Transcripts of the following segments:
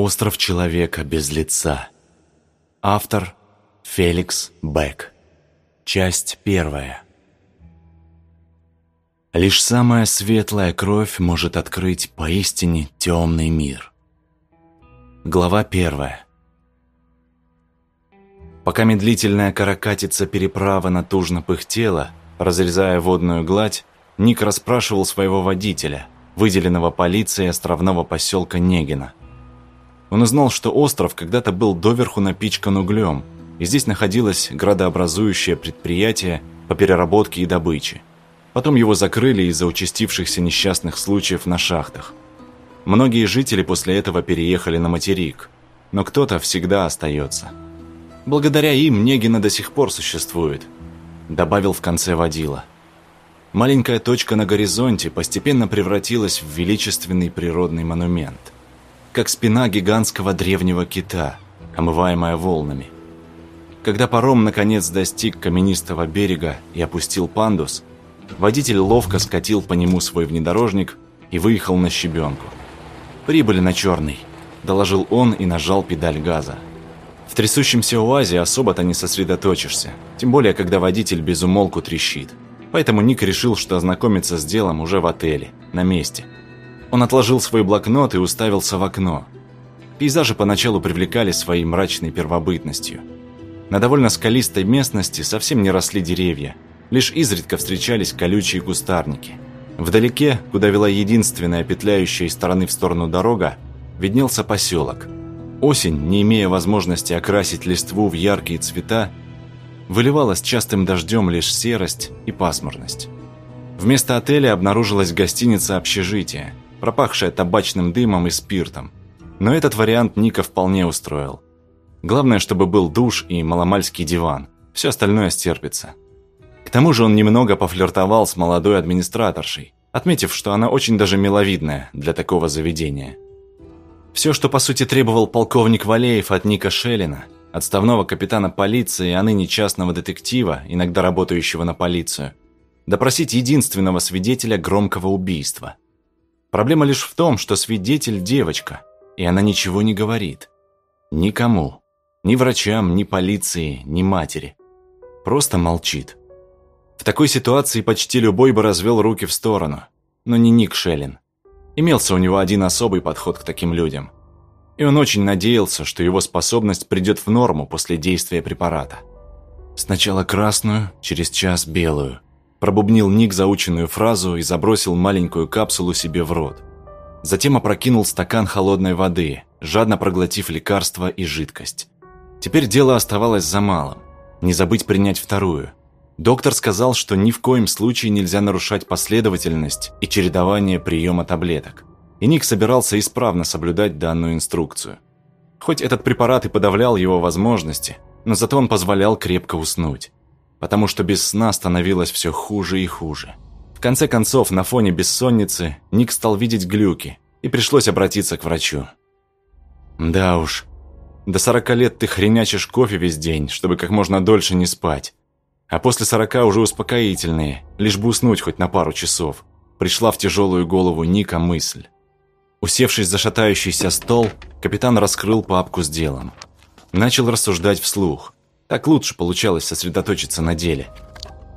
Остров человека без лица. Автор Феликс Бек. Часть первая. Лишь самая светлая кровь может открыть поистине темный мир. Глава первая. Пока медлительная каракатица переправа натужно пыхтела, разрезая водную гладь, Ник расспрашивал своего водителя, выделенного полицией островного поселка Негина. Он узнал, что остров когда-то был доверху напичкан углем, и здесь находилось градообразующее предприятие по переработке и добыче. Потом его закрыли из-за участившихся несчастных случаев на шахтах. Многие жители после этого переехали на материк, но кто-то всегда остается. Благодаря им Негина до сих пор существует, добавил в конце водила. Маленькая точка на горизонте постепенно превратилась в величественный природный монумент – как спина гигантского древнего кита, омываемая волнами. Когда паром наконец достиг каменистого берега и опустил пандус, водитель ловко скатил по нему свой внедорожник и выехал на щебенку. «Прибыли на черный», – доложил он и нажал педаль газа. В трясущемся уазе особо-то не сосредоточишься, тем более, когда водитель безумолку трещит. Поэтому Ник решил, что ознакомиться с делом уже в отеле, на месте – он отложил свой блокнот и уставился в окно. Пейзажи поначалу привлекали своей мрачной первобытностью. На довольно скалистой местности совсем не росли деревья, лишь изредка встречались колючие кустарники. Вдалеке, куда вела единственная петляющая из стороны в сторону дорога, виднелся поселок. Осень, не имея возможности окрасить листву в яркие цвета, выливалась частым дождем лишь серость и пасмурность. Вместо отеля обнаружилась гостиница общежития – пропахшая табачным дымом и спиртом. Но этот вариант Ника вполне устроил. Главное, чтобы был душ и маломальский диван. Все остальное стерпится. К тому же он немного пофлиртовал с молодой администраторшей, отметив, что она очень даже миловидная для такого заведения. Все, что по сути требовал полковник Валеев от Ника Шеллина, отставного капитана полиции, а ныне частного детектива, иногда работающего на полицию, допросить единственного свидетеля громкого убийства – Проблема лишь в том, что свидетель – девочка, и она ничего не говорит. Никому. Ни врачам, ни полиции, ни матери. Просто молчит. В такой ситуации почти любой бы развел руки в сторону. Но не Ник Шеллин. Имелся у него один особый подход к таким людям. И он очень надеялся, что его способность придет в норму после действия препарата. Сначала красную, через час белую – Пробубнил Ник заученную фразу и забросил маленькую капсулу себе в рот. Затем опрокинул стакан холодной воды, жадно проглотив лекарство и жидкость. Теперь дело оставалось за малым. Не забыть принять вторую. Доктор сказал, что ни в коем случае нельзя нарушать последовательность и чередование приема таблеток. И Ник собирался исправно соблюдать данную инструкцию. Хоть этот препарат и подавлял его возможности, но зато он позволял крепко уснуть потому что без сна становилось все хуже и хуже. В конце концов, на фоне бессонницы Ник стал видеть глюки, и пришлось обратиться к врачу. «Да уж, до сорока лет ты хренячишь кофе весь день, чтобы как можно дольше не спать. А после сорока уже успокоительные, лишь бы уснуть хоть на пару часов», пришла в тяжелую голову Ника мысль. Усевшись за шатающийся стол, капитан раскрыл папку с делом. Начал рассуждать вслух – так лучше получалось сосредоточиться на деле.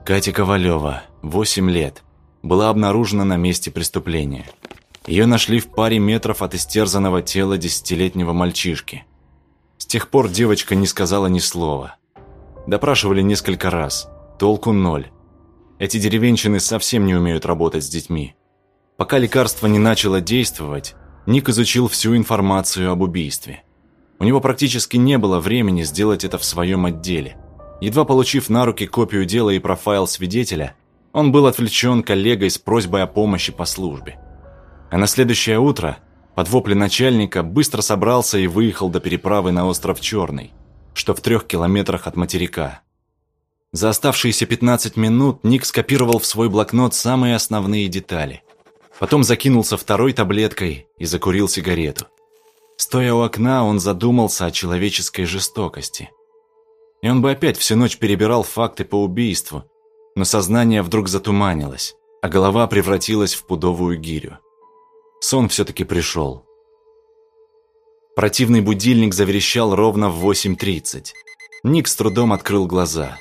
Катя Ковалева, 8 лет, была обнаружена на месте преступления. Ее нашли в паре метров от истерзанного тела десятилетнего мальчишки. С тех пор девочка не сказала ни слова. Допрашивали несколько раз. Толку ноль. Эти деревенщины совсем не умеют работать с детьми. Пока лекарство не начало действовать, Ник изучил всю информацию об убийстве – у него практически не было времени сделать это в своем отделе. Едва получив на руки копию дела и профайл свидетеля, он был отвлечен коллегой с просьбой о помощи по службе. А на следующее утро, под вопли начальника, быстро собрался и выехал до переправы на остров Черный, что в трех километрах от материка. За оставшиеся 15 минут Ник скопировал в свой блокнот самые основные детали. Потом закинулся второй таблеткой и закурил сигарету. Стоя у окна, он задумался о человеческой жестокости. И он бы опять всю ночь перебирал факты по убийству, но сознание вдруг затуманилось, а голова превратилась в пудовую гирю. Сон все-таки пришел. Противный будильник заверещал ровно в 8.30. Ник с трудом открыл глаза.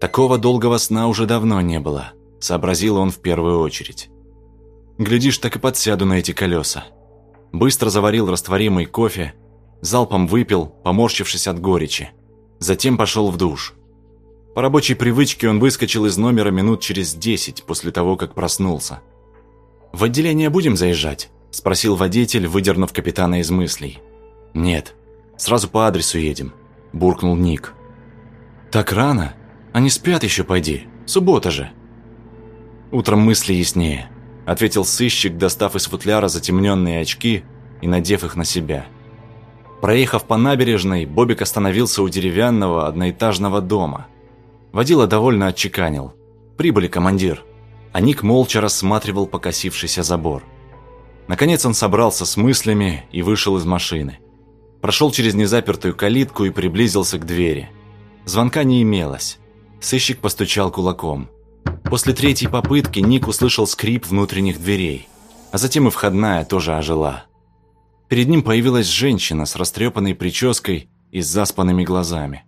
Такого долгого сна уже давно не было, сообразил он в первую очередь. Глядишь, так и подсяду на эти колеса. Быстро заварил растворимый кофе, залпом выпил, поморщившись от горечи. Затем пошел в душ. По рабочей привычке он выскочил из номера минут через десять после того, как проснулся. «В отделение будем заезжать?» – спросил водитель, выдернув капитана из мыслей. «Нет, сразу по адресу едем», – буркнул Ник. «Так рано? Они спят еще, пойди. Суббота же». «Утром мысли яснее», – ответил сыщик, достав из футляра затемненные очки и надев их на себя. Проехав по набережной, Бобик остановился у деревянного одноэтажного дома. Водила довольно отчеканил. «Прибыли, командир». А Ник молча рассматривал покосившийся забор. Наконец он собрался с мыслями и вышел из машины. Прошел через незапертую калитку и приблизился к двери. Звонка не имелось. Сыщик постучал кулаком. После третьей попытки Ник услышал скрип внутренних дверей, а затем и входная тоже ожила. Перед ним появилась женщина с растрепанной прической и с заспанными глазами.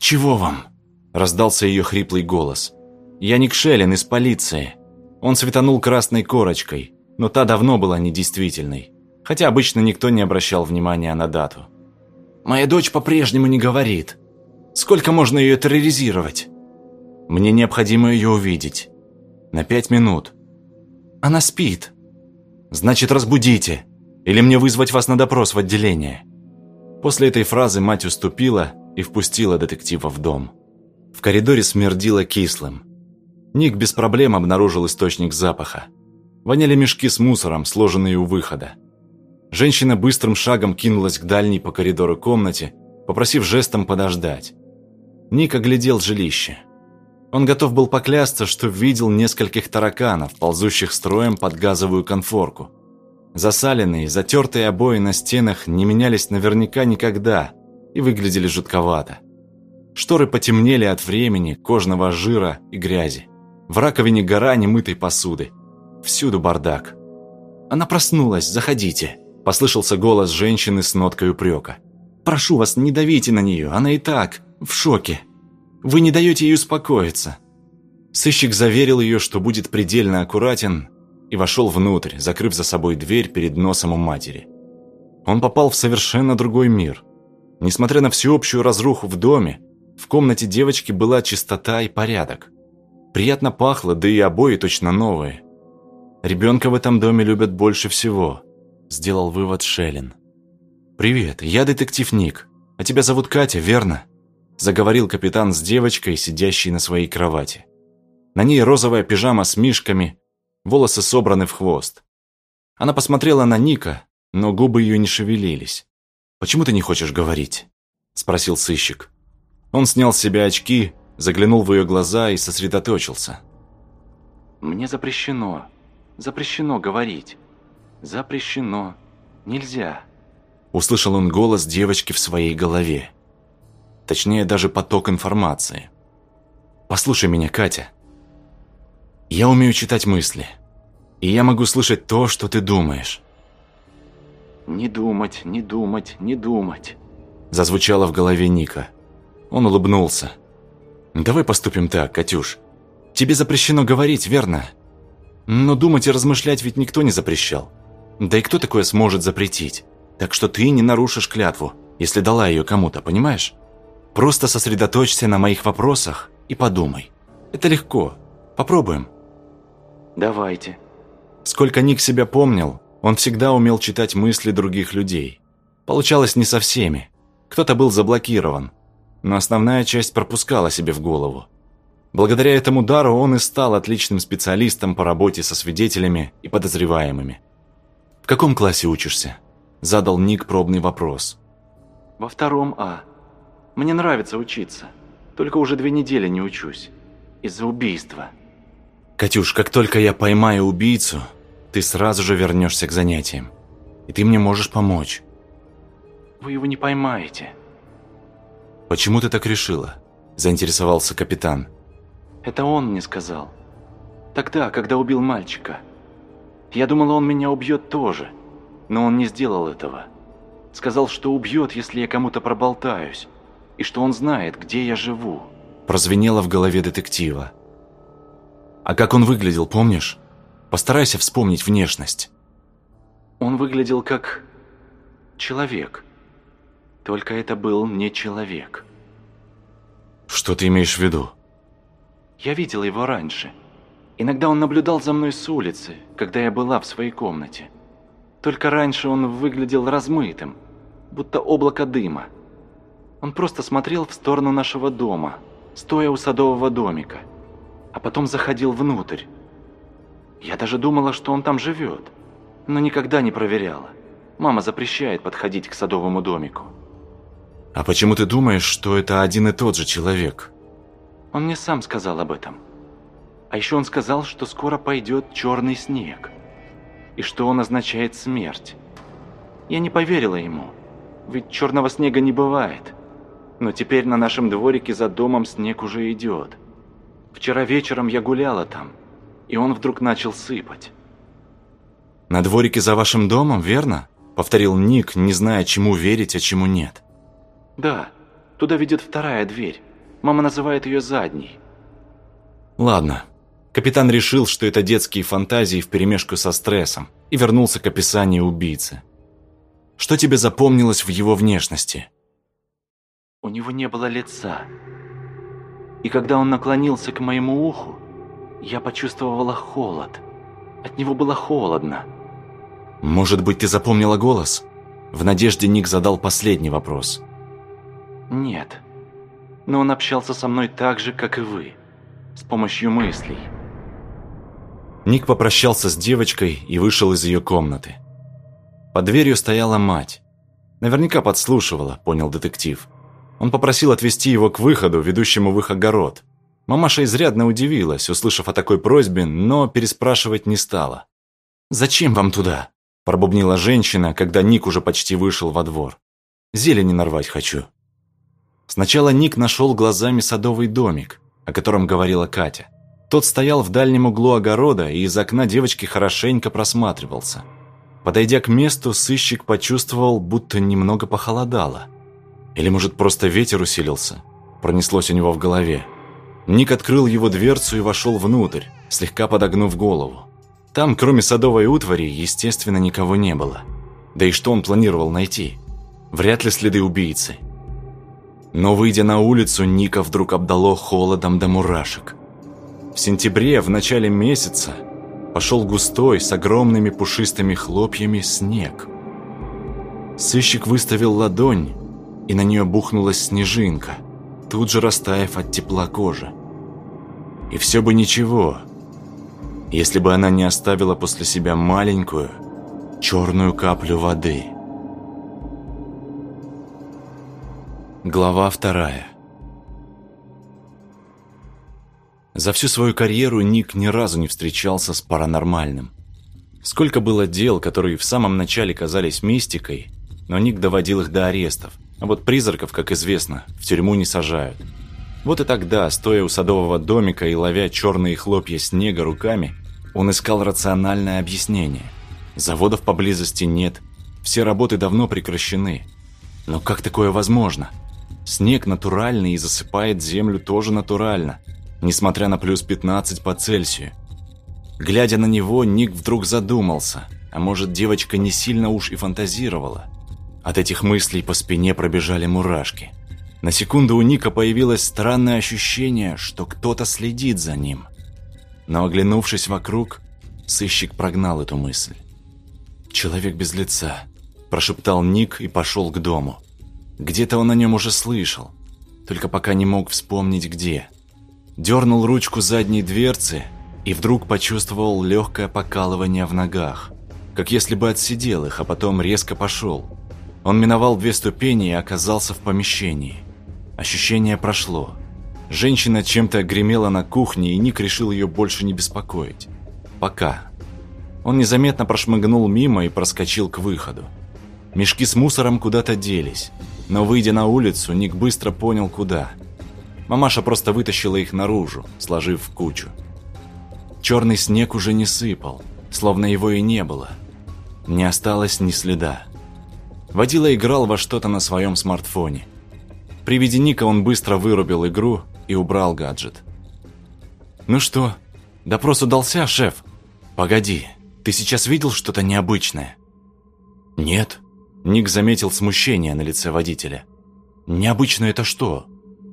«Чего вам?» – раздался ее хриплый голос. «Я Ник Шеллен из полиции». Он светанул красной корочкой, но та давно была недействительной, хотя обычно никто не обращал внимания на дату. «Моя дочь по-прежнему не говорит. Сколько можно ее терроризировать?» Мне необходимо ее увидеть. На пять минут. Она спит. Значит, разбудите. Или мне вызвать вас на допрос в отделение. После этой фразы мать уступила и впустила детектива в дом. В коридоре смердило кислым. Ник без проблем обнаружил источник запаха. Воняли мешки с мусором, сложенные у выхода. Женщина быстрым шагом кинулась к дальней по коридору комнате, попросив жестом подождать. Ник оглядел жилище. Он готов был поклясться, что видел нескольких тараканов, ползущих строем под газовую конфорку. Засаленные, затертые обои на стенах не менялись наверняка никогда и выглядели жутковато. Шторы потемнели от времени, кожного жира и грязи. В раковине гора немытой посуды. Всюду бардак. «Она проснулась, заходите», – послышался голос женщины с ноткой упрека. «Прошу вас, не давите на нее, она и так в шоке». Вы не даете ей успокоиться». Сыщик заверил ее, что будет предельно аккуратен, и вошел внутрь, закрыв за собой дверь перед носом у матери. Он попал в совершенно другой мир. Несмотря на всеобщую разруху в доме, в комнате девочки была чистота и порядок. Приятно пахло, да и обои точно новые. Ребенка в этом доме любят больше всего, сделал вывод Шеллен. «Привет, я детектив Ник. А тебя зовут Катя, верно?» Заговорил капитан с девочкой, сидящей на своей кровати. На ней розовая пижама с мишками, волосы собраны в хвост. Она посмотрела на Ника, но губы ее не шевелились. «Почему ты не хочешь говорить?» – спросил сыщик. Он снял с себя очки, заглянул в ее глаза и сосредоточился. «Мне запрещено, запрещено говорить. Запрещено, нельзя». Услышал он голос девочки в своей голове. Точнее, даже поток информации. Послушай меня, Катя. Я умею читать мысли. И я могу слышать то, что ты думаешь. «Не думать, не думать, не думать», зазвучало в голове Ника. Он улыбнулся. «Давай поступим так, Катюш. Тебе запрещено говорить, верно? Но думать и размышлять ведь никто не запрещал. Да и кто такое сможет запретить? Так что ты не нарушишь клятву, если дала ее кому-то, понимаешь? Просто сосредоточься на моих вопросах и подумай. Это легко. Попробуем. Давайте. Сколько Ник себя помнил, он всегда умел читать мысли других людей. Получалось не со всеми. Кто-то был заблокирован, но основная часть пропускала себе в голову. Благодаря этому дару он и стал отличным специалистом по работе со свидетелями и подозреваемыми. «В каком классе учишься?» – задал Ник пробный вопрос. «Во втором А», мне нравится учиться. Только уже две недели не учусь. Из-за убийства. Катюш, как только я поймаю убийцу, ты сразу же вернешься к занятиям. И ты мне можешь помочь. Вы его не поймаете. Почему ты так решила? Заинтересовался капитан. Это он мне сказал. Тогда, когда убил мальчика. Я думала, он меня убьет тоже. Но он не сделал этого. Сказал, что убьет, если я кому-то проболтаюсь, и что он знает, где я живу. Прозвенело в голове детектива. А как он выглядел, помнишь? Постарайся вспомнить внешность. Он выглядел как человек. Только это был не человек. Что ты имеешь в виду? Я видел его раньше. Иногда он наблюдал за мной с улицы, когда я была в своей комнате. Только раньше он выглядел размытым, будто облако дыма. Он просто смотрел в сторону нашего дома, стоя у садового домика, а потом заходил внутрь. Я даже думала, что он там живет, но никогда не проверяла. Мама запрещает подходить к садовому домику. А почему ты думаешь, что это один и тот же человек? Он мне сам сказал об этом. А еще он сказал, что скоро пойдет черный снег. И что он означает смерть. Я не поверила ему. Ведь черного снега не бывает. Но теперь на нашем дворике за домом снег уже идет. Вчера вечером я гуляла там, и он вдруг начал сыпать. «На дворике за вашим домом, верно?» Повторил Ник, не зная, чему верить, а чему нет. «Да, туда ведет вторая дверь. Мама называет ее задней». Ладно. Капитан решил, что это детские фантазии вперемешку со стрессом, и вернулся к описанию убийцы. Что тебе запомнилось в его внешности? У него не было лица. И когда он наклонился к моему уху, я почувствовала холод. От него было холодно. Может быть, ты запомнила голос? В надежде Ник задал последний вопрос. Нет. Но он общался со мной так же, как и вы. С помощью мыслей. Ник попрощался с девочкой и вышел из ее комнаты. Под дверью стояла мать. Наверняка подслушивала, понял детектив. Он попросил отвезти его к выходу, ведущему в их огород. Мамаша изрядно удивилась, услышав о такой просьбе, но переспрашивать не стала. «Зачем вам туда?» – пробубнила женщина, когда Ник уже почти вышел во двор. «Зелени нарвать хочу». Сначала Ник нашел глазами садовый домик, о котором говорила Катя. Тот стоял в дальнем углу огорода, и из окна девочки хорошенько просматривался. Подойдя к месту, сыщик почувствовал, будто немного похолодало – или, может, просто ветер усилился? Пронеслось у него в голове. Ник открыл его дверцу и вошел внутрь, слегка подогнув голову. Там, кроме садовой утвари, естественно, никого не было. Да и что он планировал найти? Вряд ли следы убийцы. Но, выйдя на улицу, Ника вдруг обдало холодом до мурашек. В сентябре, в начале месяца, пошел густой, с огромными пушистыми хлопьями снег. Сыщик выставил ладонь, и на нее бухнулась снежинка, тут же растаяв от тепла кожи. И все бы ничего, если бы она не оставила после себя маленькую черную каплю воды. Глава вторая. За всю свою карьеру Ник ни разу не встречался с паранормальным. Сколько было дел, которые в самом начале казались мистикой, но Ник доводил их до арестов – а вот призраков, как известно, в тюрьму не сажают. Вот и тогда, стоя у садового домика и ловя черные хлопья снега руками, он искал рациональное объяснение. Заводов поблизости нет, все работы давно прекращены. Но как такое возможно? Снег натуральный и засыпает землю тоже натурально, несмотря на плюс 15 по Цельсию. Глядя на него, Ник вдруг задумался, а может девочка не сильно уж и фантазировала – от этих мыслей по спине пробежали мурашки. На секунду у Ника появилось странное ощущение, что кто-то следит за ним. Но оглянувшись вокруг, сыщик прогнал эту мысль. «Человек без лица», – прошептал Ник и пошел к дому. Где-то он о нем уже слышал, только пока не мог вспомнить где. Дернул ручку задней дверцы и вдруг почувствовал легкое покалывание в ногах, как если бы отсидел их, а потом резко пошел. Он миновал две ступени и оказался в помещении. Ощущение прошло. Женщина чем-то гремела на кухне, и Ник решил ее больше не беспокоить. Пока. Он незаметно прошмыгнул мимо и проскочил к выходу. Мешки с мусором куда-то делись, но, выйдя на улицу, Ник быстро понял, куда. Мамаша просто вытащила их наружу, сложив в кучу. Черный снег уже не сыпал, словно его и не было. Не осталось ни следа. Водила играл во что-то на своем смартфоне. При виде Ника он быстро вырубил игру и убрал гаджет. «Ну что, допрос удался, шеф?» «Погоди, ты сейчас видел что-то необычное?» «Нет». Ник заметил смущение на лице водителя. «Необычно это что?»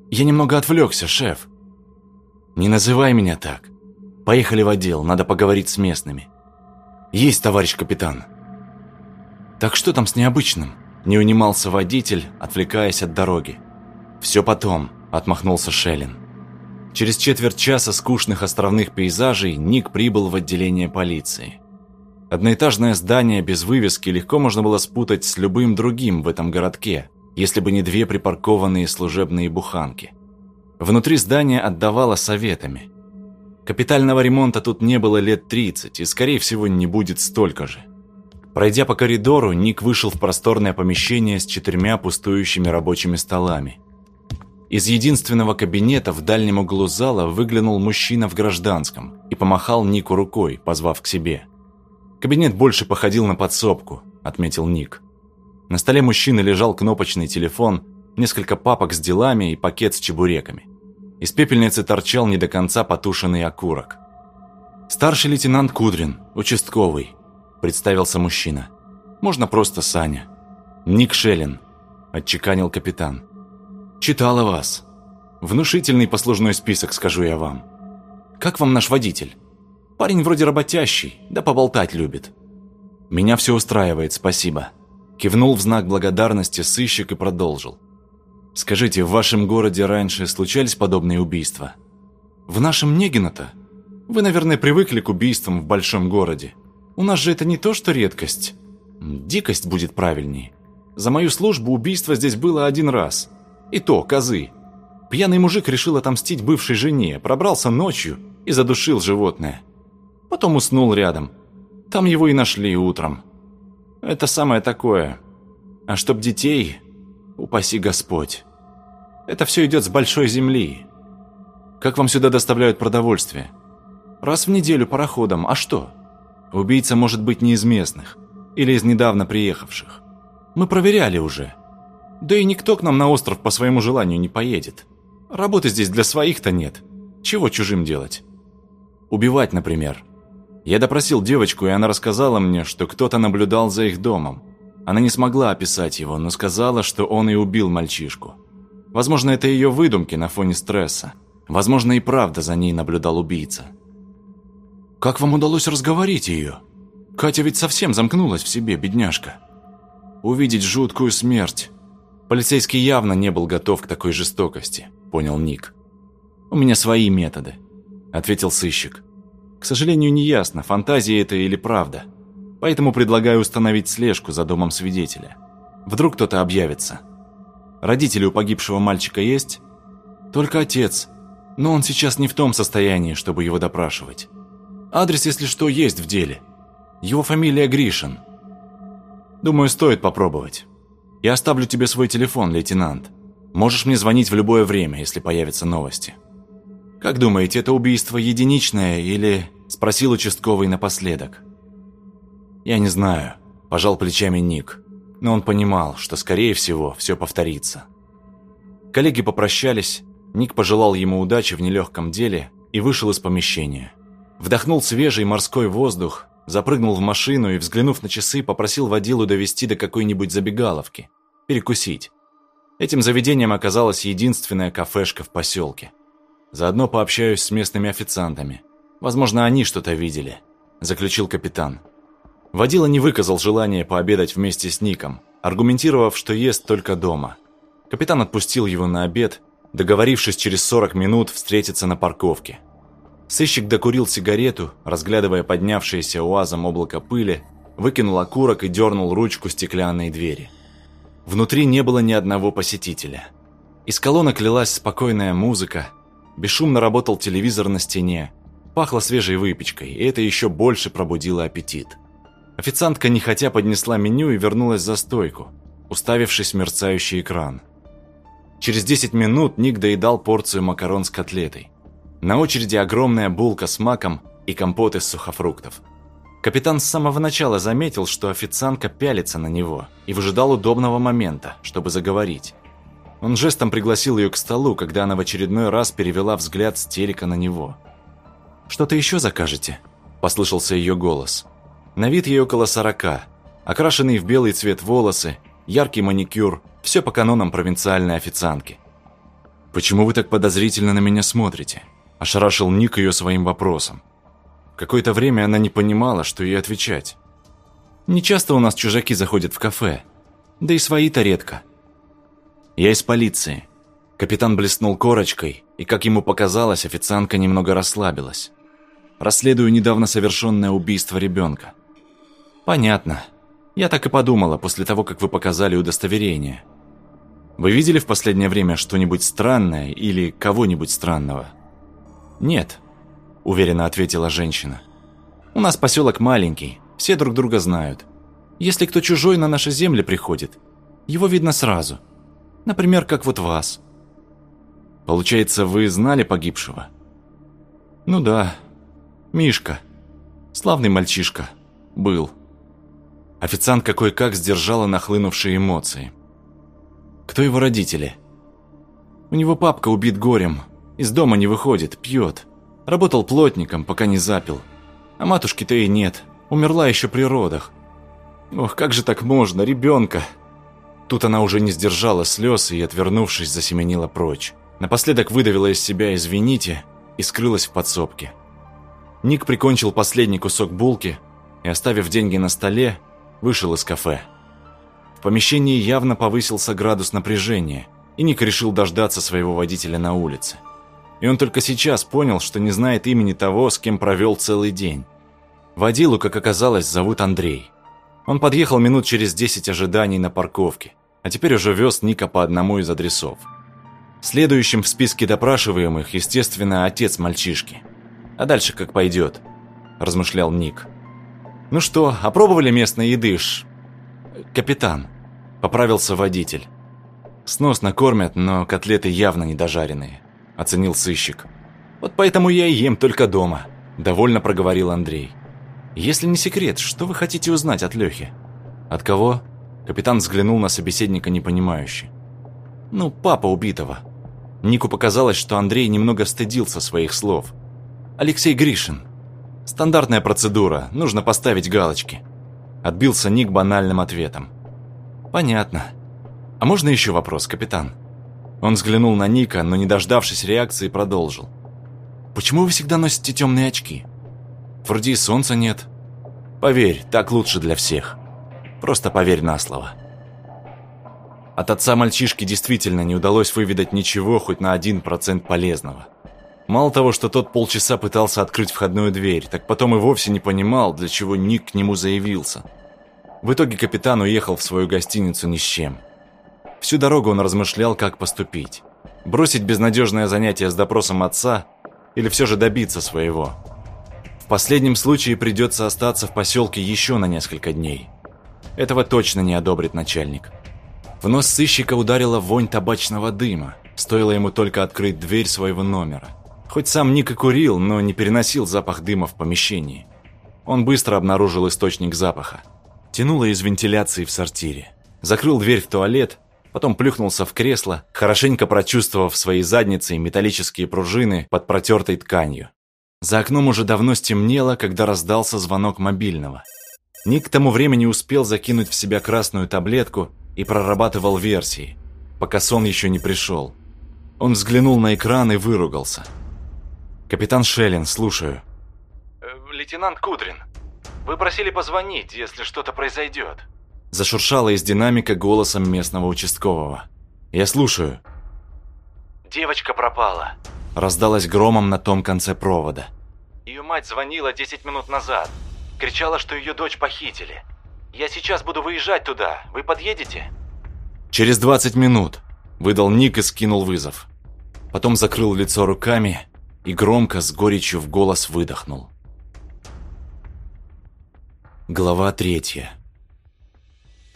«Я немного отвлекся, шеф». «Не называй меня так. Поехали в отдел, надо поговорить с местными». «Есть, товарищ капитан». «Так что там с необычным?» Не унимался водитель, отвлекаясь от дороги. «Все потом», — отмахнулся Шеллин. Через четверть часа скучных островных пейзажей Ник прибыл в отделение полиции. Одноэтажное здание без вывески легко можно было спутать с любым другим в этом городке, если бы не две припаркованные служебные буханки. Внутри здания отдавало советами. Капитального ремонта тут не было лет 30, и, скорее всего, не будет столько же. Пройдя по коридору, Ник вышел в просторное помещение с четырьмя пустующими рабочими столами. Из единственного кабинета в дальнем углу зала выглянул мужчина в гражданском и помахал Нику рукой, позвав к себе. «Кабинет больше походил на подсобку», – отметил Ник. На столе мужчины лежал кнопочный телефон, несколько папок с делами и пакет с чебуреками. Из пепельницы торчал не до конца потушенный окурок. «Старший лейтенант Кудрин, участковый», – представился мужчина. «Можно просто Саня». «Ник Шеллин», – отчеканил капитан. «Читала вас. Внушительный послужной список, скажу я вам. Как вам наш водитель? Парень вроде работящий, да поболтать любит. Меня все устраивает, спасибо». Кивнул в знак благодарности сыщик и продолжил. «Скажите, в вашем городе раньше случались подобные убийства?» «В нашем Негино-то? Вы, наверное, привыкли к убийствам в большом городе. У нас же это не то, что редкость. Дикость будет правильнее. За мою службу убийство здесь было один раз. И то, козы. Пьяный мужик решил отомстить бывшей жене, пробрался ночью и задушил животное. Потом уснул рядом. Там его и нашли утром. Это самое такое. А чтоб детей, упаси Господь. Это все идет с большой земли. Как вам сюда доставляют продовольствие? Раз в неделю пароходом, а что? Убийца может быть не из местных или из недавно приехавших. Мы проверяли уже. Да и никто к нам на остров по своему желанию не поедет. Работы здесь для своих-то нет. Чего чужим делать? Убивать, например. Я допросил девочку, и она рассказала мне, что кто-то наблюдал за их домом. Она не смогла описать его, но сказала, что он и убил мальчишку. Возможно, это ее выдумки на фоне стресса. Возможно, и правда за ней наблюдал убийца. «Как вам удалось разговорить ее? Катя ведь совсем замкнулась в себе, бедняжка. Увидеть жуткую смерть, Полицейский явно не был готов к такой жестокости, понял Ник. «У меня свои методы», – ответил сыщик. «К сожалению, не ясно, фантазия это или правда. Поэтому предлагаю установить слежку за домом свидетеля. Вдруг кто-то объявится. Родители у погибшего мальчика есть? Только отец. Но он сейчас не в том состоянии, чтобы его допрашивать. Адрес, если что, есть в деле. Его фамилия Гришин. Думаю, стоит попробовать». Я оставлю тебе свой телефон, лейтенант. Можешь мне звонить в любое время, если появятся новости. Как думаете, это убийство единичное или...» Спросил участковый напоследок. «Я не знаю», – пожал плечами Ник. Но он понимал, что, скорее всего, все повторится. Коллеги попрощались, Ник пожелал ему удачи в нелегком деле и вышел из помещения. Вдохнул свежий морской воздух, запрыгнул в машину и, взглянув на часы, попросил водилу довести до какой-нибудь забегаловки перекусить. Этим заведением оказалась единственная кафешка в поселке. Заодно пообщаюсь с местными официантами. Возможно, они что-то видели, заключил капитан. Водила не выказал желания пообедать вместе с Ником, аргументировав, что ест только дома. Капитан отпустил его на обед, договорившись через 40 минут встретиться на парковке. Сыщик докурил сигарету, разглядывая поднявшееся уазом облако пыли, выкинул окурок и дернул ручку стеклянной двери. Внутри не было ни одного посетителя. Из колонок лилась спокойная музыка, бесшумно работал телевизор на стене, пахло свежей выпечкой, и это еще больше пробудило аппетит. Официантка нехотя поднесла меню и вернулась за стойку, уставившись в мерцающий экран. Через 10 минут Ник доедал порцию макарон с котлетой. На очереди огромная булка с маком и компот из сухофруктов. Капитан с самого начала заметил, что официантка пялится на него и выжидал удобного момента, чтобы заговорить. Он жестом пригласил ее к столу, когда она в очередной раз перевела взгляд с телека на него. «Что-то еще закажете?» – послышался ее голос. На вид ей около сорока. Окрашенные в белый цвет волосы, яркий маникюр, все по канонам провинциальной официантки. «Почему вы так подозрительно на меня смотрите?» – ошарашил Ник ее своим вопросом. Какое-то время она не понимала, что ей отвечать. «Не часто у нас чужаки заходят в кафе. Да и свои-то редко». «Я из полиции». Капитан блеснул корочкой, и, как ему показалось, официантка немного расслабилась. «Расследую недавно совершенное убийство ребенка». «Понятно. Я так и подумала после того, как вы показали удостоверение. Вы видели в последнее время что-нибудь странное или кого-нибудь странного?» «Нет», уверенно ответила женщина. «У нас поселок маленький, все друг друга знают. Если кто чужой на наши земли приходит, его видно сразу. Например, как вот вас». «Получается, вы знали погибшего?» «Ну да. Мишка. Славный мальчишка. Был». Официантка кое-как сдержала нахлынувшие эмоции. «Кто его родители?» «У него папка убит горем. Из дома не выходит, пьет. Работал плотником, пока не запил. А матушки-то и нет. Умерла еще при родах. Ох, как же так можно, ребенка? Тут она уже не сдержала слез и, отвернувшись, засеменила прочь. Напоследок выдавила из себя «извините» и скрылась в подсобке. Ник прикончил последний кусок булки и, оставив деньги на столе, вышел из кафе. В помещении явно повысился градус напряжения, и Ник решил дождаться своего водителя на улице. И он только сейчас понял, что не знает имени того, с кем провел целый день. Водилу, как оказалось, зовут Андрей. Он подъехал минут через 10 ожиданий на парковке, а теперь уже вез Ника по одному из адресов. Следующим в списке допрашиваемых, естественно, отец мальчишки. А дальше как пойдет, размышлял Ник. Ну что, опробовали местной еды, ш... Капитан, поправился водитель. Сносно кормят, но котлеты явно недожаренные. – оценил сыщик. «Вот поэтому я и ем только дома», – довольно проговорил Андрей. «Если не секрет, что вы хотите узнать от Лехи?» «От кого?» Капитан взглянул на собеседника непонимающе. «Ну, папа убитого». Нику показалось, что Андрей немного стыдился своих слов. «Алексей Гришин. Стандартная процедура, нужно поставить галочки». Отбился Ник банальным ответом. «Понятно. А можно еще вопрос, капитан?» Он взглянул на Ника, но, не дождавшись реакции, продолжил. «Почему вы всегда носите темные очки? Вроде и солнца нет. Поверь, так лучше для всех. Просто поверь на слово». От отца мальчишки действительно не удалось выведать ничего хоть на один процент полезного. Мало того, что тот полчаса пытался открыть входную дверь, так потом и вовсе не понимал, для чего Ник к нему заявился. В итоге капитан уехал в свою гостиницу ни с чем – Всю дорогу он размышлял, как поступить. Бросить безнадежное занятие с допросом отца или все же добиться своего. В последнем случае придется остаться в поселке еще на несколько дней. Этого точно не одобрит начальник. В нос сыщика ударила вонь табачного дыма. Стоило ему только открыть дверь своего номера. Хоть сам Ник и курил, но не переносил запах дыма в помещении. Он быстро обнаружил источник запаха. Тянуло из вентиляции в сортире. Закрыл дверь в туалет потом плюхнулся в кресло, хорошенько прочувствовав своей задницей металлические пружины под протертой тканью. За окном уже давно стемнело, когда раздался звонок мобильного. Ник к тому времени успел закинуть в себя красную таблетку и прорабатывал версии, пока сон еще не пришел. Он взглянул на экран и выругался. «Капитан Шеллин, слушаю». Э, «Лейтенант Кудрин, вы просили позвонить, если что-то произойдет». Зашуршало из динамика голосом местного участкового. «Я слушаю». «Девочка пропала», – раздалась громом на том конце провода. Ее мать звонила 10 минут назад. Кричала, что ее дочь похитили. Я сейчас буду выезжать туда. Вы подъедете? Через 20 минут. Выдал Ник и скинул вызов. Потом закрыл лицо руками и громко, с горечью в голос выдохнул. Глава третья.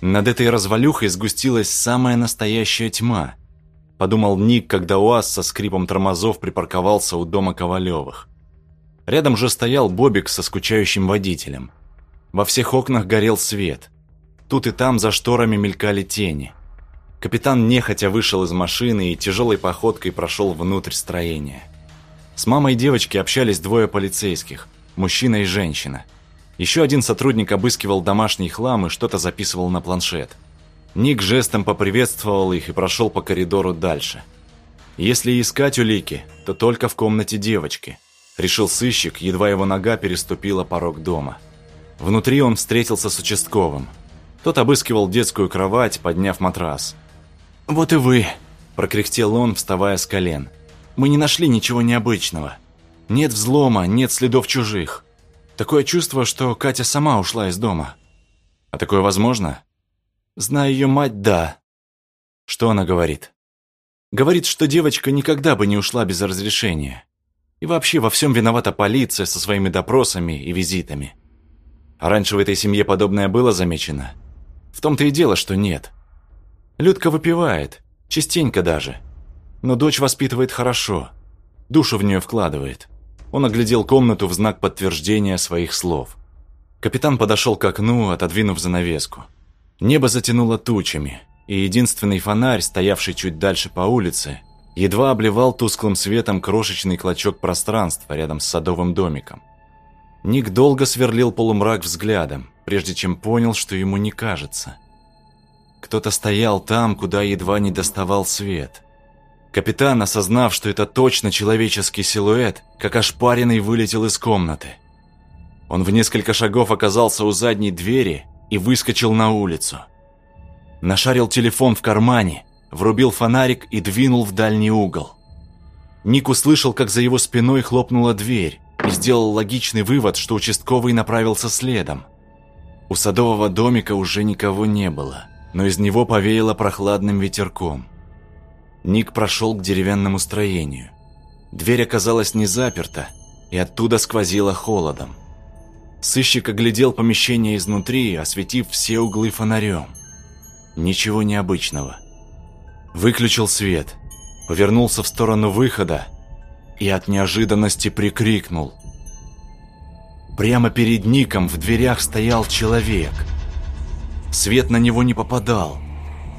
Над этой развалюхой сгустилась самая настоящая тьма. Подумал Ник, когда УАЗ со скрипом тормозов припарковался у дома Ковалевых. Рядом же стоял Бобик со скучающим водителем. Во всех окнах горел свет. Тут и там за шторами мелькали тени. Капитан нехотя вышел из машины и тяжелой походкой прошел внутрь строения. С мамой девочки общались двое полицейских, мужчина и женщина. Еще один сотрудник обыскивал домашний хлам и что-то записывал на планшет. Ник жестом поприветствовал их и прошел по коридору дальше. Если искать улики, то только в комнате девочки, решил сыщик, едва его нога переступила порог дома. Внутри он встретился с участковым. Тот обыскивал детскую кровать, подняв матрас. «Вот и вы!» – прокряхтел он, вставая с колен. «Мы не нашли ничего необычного. Нет взлома, нет следов чужих. Такое чувство, что Катя сама ушла из дома. А такое возможно?» «Зная ее мать, да». «Что она говорит?» Говорит, что девочка никогда бы не ушла без разрешения. И вообще во всем виновата полиция со своими допросами и визитами. А раньше в этой семье подобное было замечено? В том-то и дело, что нет. Людка выпивает, частенько даже. Но дочь воспитывает хорошо, душу в нее вкладывает. Он оглядел комнату в знак подтверждения своих слов. Капитан подошел к окну, отодвинув занавеску. Небо затянуло тучами, и единственный фонарь, стоявший чуть дальше по улице, едва обливал тусклым светом крошечный клочок пространства рядом с садовым домиком. Ник долго сверлил полумрак взглядом, прежде чем понял, что ему не кажется. Кто-то стоял там, куда едва не доставал свет. Капитан, осознав, что это точно человеческий силуэт, как ошпаренный вылетел из комнаты. Он в несколько шагов оказался у задней двери и выскочил на улицу. Нашарил телефон в кармане, врубил фонарик и двинул в дальний угол. Ник услышал, как за его спиной хлопнула дверь и сделал логичный вывод, что участковый направился следом. У садового домика уже никого не было, но из него повеяло прохладным ветерком. Ник прошел к деревянному строению. Дверь оказалась не заперта, и оттуда сквозило холодом. Сыщик оглядел помещение изнутри, осветив все углы фонарем. Ничего необычного. Выключил свет, повернулся в сторону выхода и от неожиданности прикрикнул. Прямо перед Ником в дверях стоял человек. Свет на него не попадал,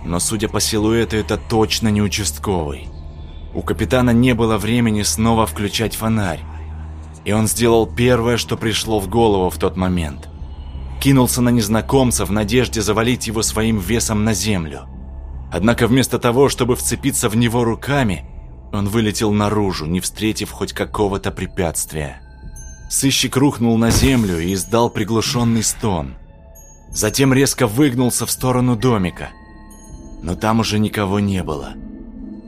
но, судя по силуэту, это точно не участковый. У капитана не было времени снова включать фонарь, и он сделал первое, что пришло в голову в тот момент кинулся на незнакомца в надежде завалить его своим весом на землю. Однако вместо того, чтобы вцепиться в него руками, он вылетел наружу, не встретив хоть какого-то препятствия. Сыщик рухнул на землю и издал приглушенный стон. Затем резко выгнулся в сторону домика. Но там уже никого не было.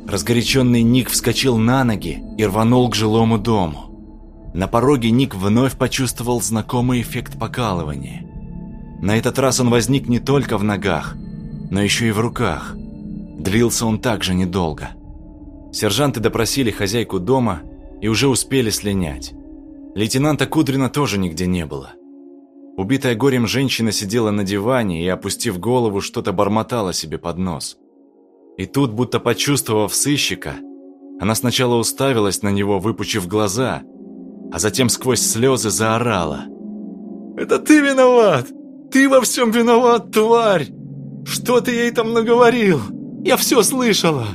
Разгоряченный Ник вскочил на ноги и рванул к жилому дому. На пороге Ник вновь почувствовал знакомый эффект покалывания. На этот раз он возник не только в ногах, но еще и в руках. Длился он также недолго. Сержанты допросили хозяйку дома и уже успели слинять. Лейтенанта Кудрина тоже нигде не было. Убитая горем женщина сидела на диване и, опустив голову, что-то бормотала себе под нос. И тут, будто почувствовав сыщика, она сначала уставилась на него, выпучив глаза, а затем сквозь слезы заорала. «Это ты виноват! Ты во всем виноват, тварь! Что ты ей там наговорил? Я все слышала!»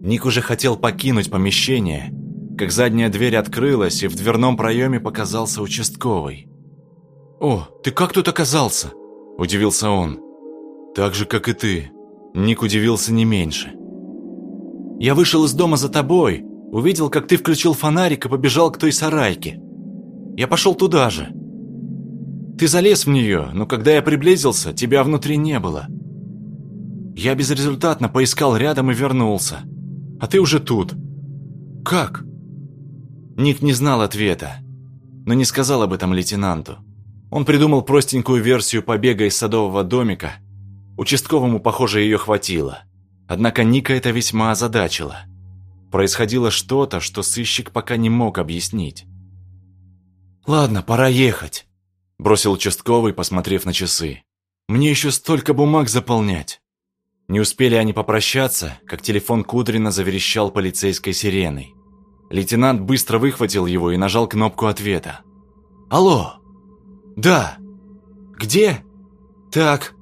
Ник уже хотел покинуть помещение, как задняя дверь открылась, и в дверном проеме показался участковый. «О, ты как тут оказался?» – удивился он. «Так же, как и ты». Ник удивился не меньше. «Я вышел из дома за тобой, увидел, как ты включил фонарик и побежал к той сарайке. Я пошел туда же. Ты залез в нее, но когда я приблизился, тебя внутри не было. Я безрезультатно поискал рядом и вернулся. А ты уже тут. Как? Ник не знал ответа, но не сказал об этом лейтенанту. Он придумал простенькую версию побега из садового домика. Участковому, похоже, ее хватило. Однако Ника это весьма озадачило. Происходило что-то, что сыщик пока не мог объяснить. «Ладно, пора ехать», Бросил участковый, посмотрев на часы. «Мне еще столько бумаг заполнять». Не успели они попрощаться, как телефон Кудрина заверещал полицейской сиреной. Лейтенант быстро выхватил его и нажал кнопку ответа. «Алло!» «Да! «Где? Так,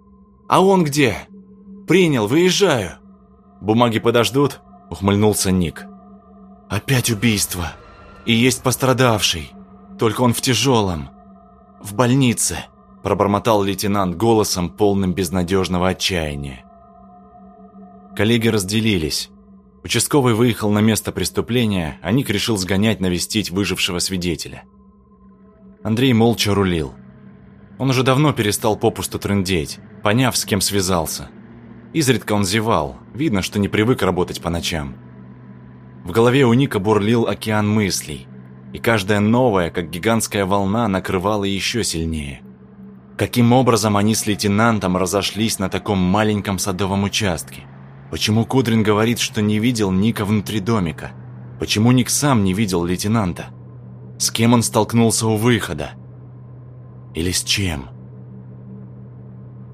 а он где?» «Принял, выезжаю». «Бумаги подождут?» – ухмыльнулся Ник. «Опять убийство. И есть пострадавший. Только он в тяжелом. В больнице», – пробормотал лейтенант голосом, полным безнадежного отчаяния. Коллеги разделились. Участковый выехал на место преступления, а Ник решил сгонять навестить выжившего свидетеля. Андрей молча рулил. Он уже давно перестал попусту трындеть, поняв, с кем связался. Изредка он зевал, видно, что не привык работать по ночам. В голове у Ника бурлил океан мыслей, и каждая новая, как гигантская волна, накрывала еще сильнее. Каким образом они с лейтенантом разошлись на таком маленьком садовом участке? Почему Кудрин говорит, что не видел Ника внутри домика? Почему Ник сам не видел лейтенанта? С кем он столкнулся у выхода? Или с чем?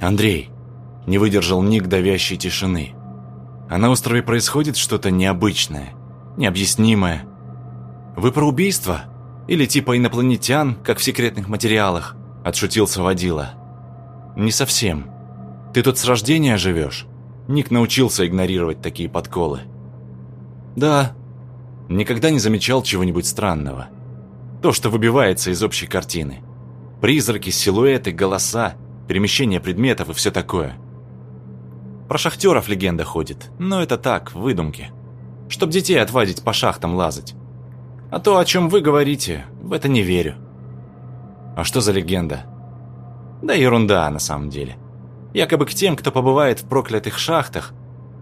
Андрей, не выдержал Ник давящей тишины. А на острове происходит что-то необычное, необъяснимое. Вы про убийство? Или типа инопланетян, как в секретных материалах? Отшутился водила. Не совсем. Ты тут с рождения живешь? Ник научился игнорировать такие подколы. Да, никогда не замечал чего-нибудь странного. То, что выбивается из общей картины. Призраки, силуэты, голоса, перемещение предметов и все такое. Про шахтеров легенда ходит, но это так, выдумки. Чтоб детей отвадить по шахтам лазать. А то, о чем вы говорите, в это не верю. А что за легенда? Да ерунда, на самом деле. Якобы к тем, кто побывает в проклятых шахтах,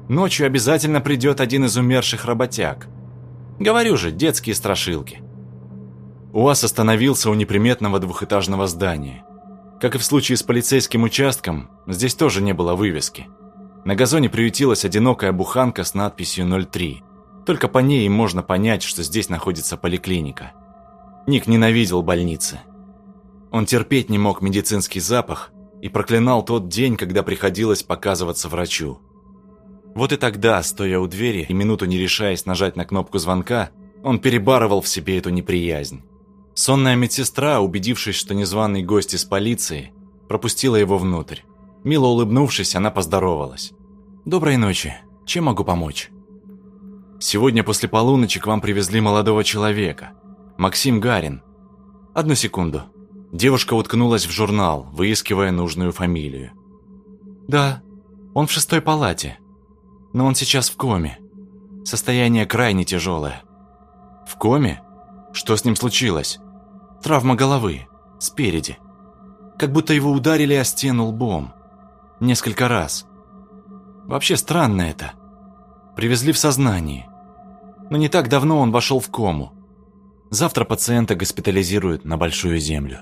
ночью обязательно придет один из умерших работяг. Говорю же, детские страшилки. УАЗ остановился у неприметного двухэтажного здания. Как и в случае с полицейским участком, здесь тоже не было вывески. На газоне приютилась одинокая буханка с надписью 03. Только по ней можно понять, что здесь находится поликлиника. Ник ненавидел больницы. Он терпеть не мог медицинский запах и проклинал тот день, когда приходилось показываться врачу. Вот и тогда, стоя у двери и минуту не решаясь нажать на кнопку звонка, он перебарывал в себе эту неприязнь. Сонная медсестра, убедившись, что незваный гость из полиции, пропустила его внутрь. Мило улыбнувшись, она поздоровалась. «Доброй ночи. Чем могу помочь?» «Сегодня после полуночи к вам привезли молодого человека. Максим Гарин. Одну секунду». Девушка уткнулась в журнал, выискивая нужную фамилию. «Да, он в шестой палате. Но он сейчас в коме. Состояние крайне тяжелое». «В коме? Что с ним случилось?» «Травма головы. Спереди. Как будто его ударили о стену лбом. Несколько раз. Вообще странно это. Привезли в сознании. Но не так давно он вошел в кому. Завтра пациента госпитализируют на Большую Землю.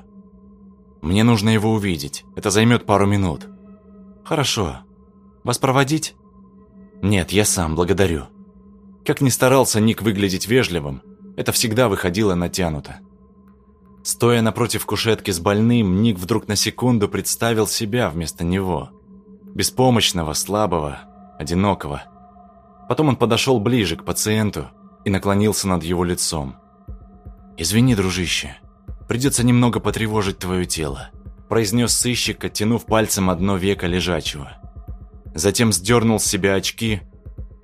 Мне нужно его увидеть. Это займет пару минут. Хорошо. Вас проводить? Нет, я сам, благодарю. Как ни старался Ник выглядеть вежливым, это всегда выходило натянуто. Стоя напротив кушетки с больным, Ник вдруг на секунду представил себя вместо него. Беспомощного, слабого, одинокого. Потом он подошел ближе к пациенту и наклонился над его лицом. «Извини, дружище, придется немного потревожить твое тело», произнес сыщик, оттянув пальцем одно веко лежачего. Затем сдернул с себя очки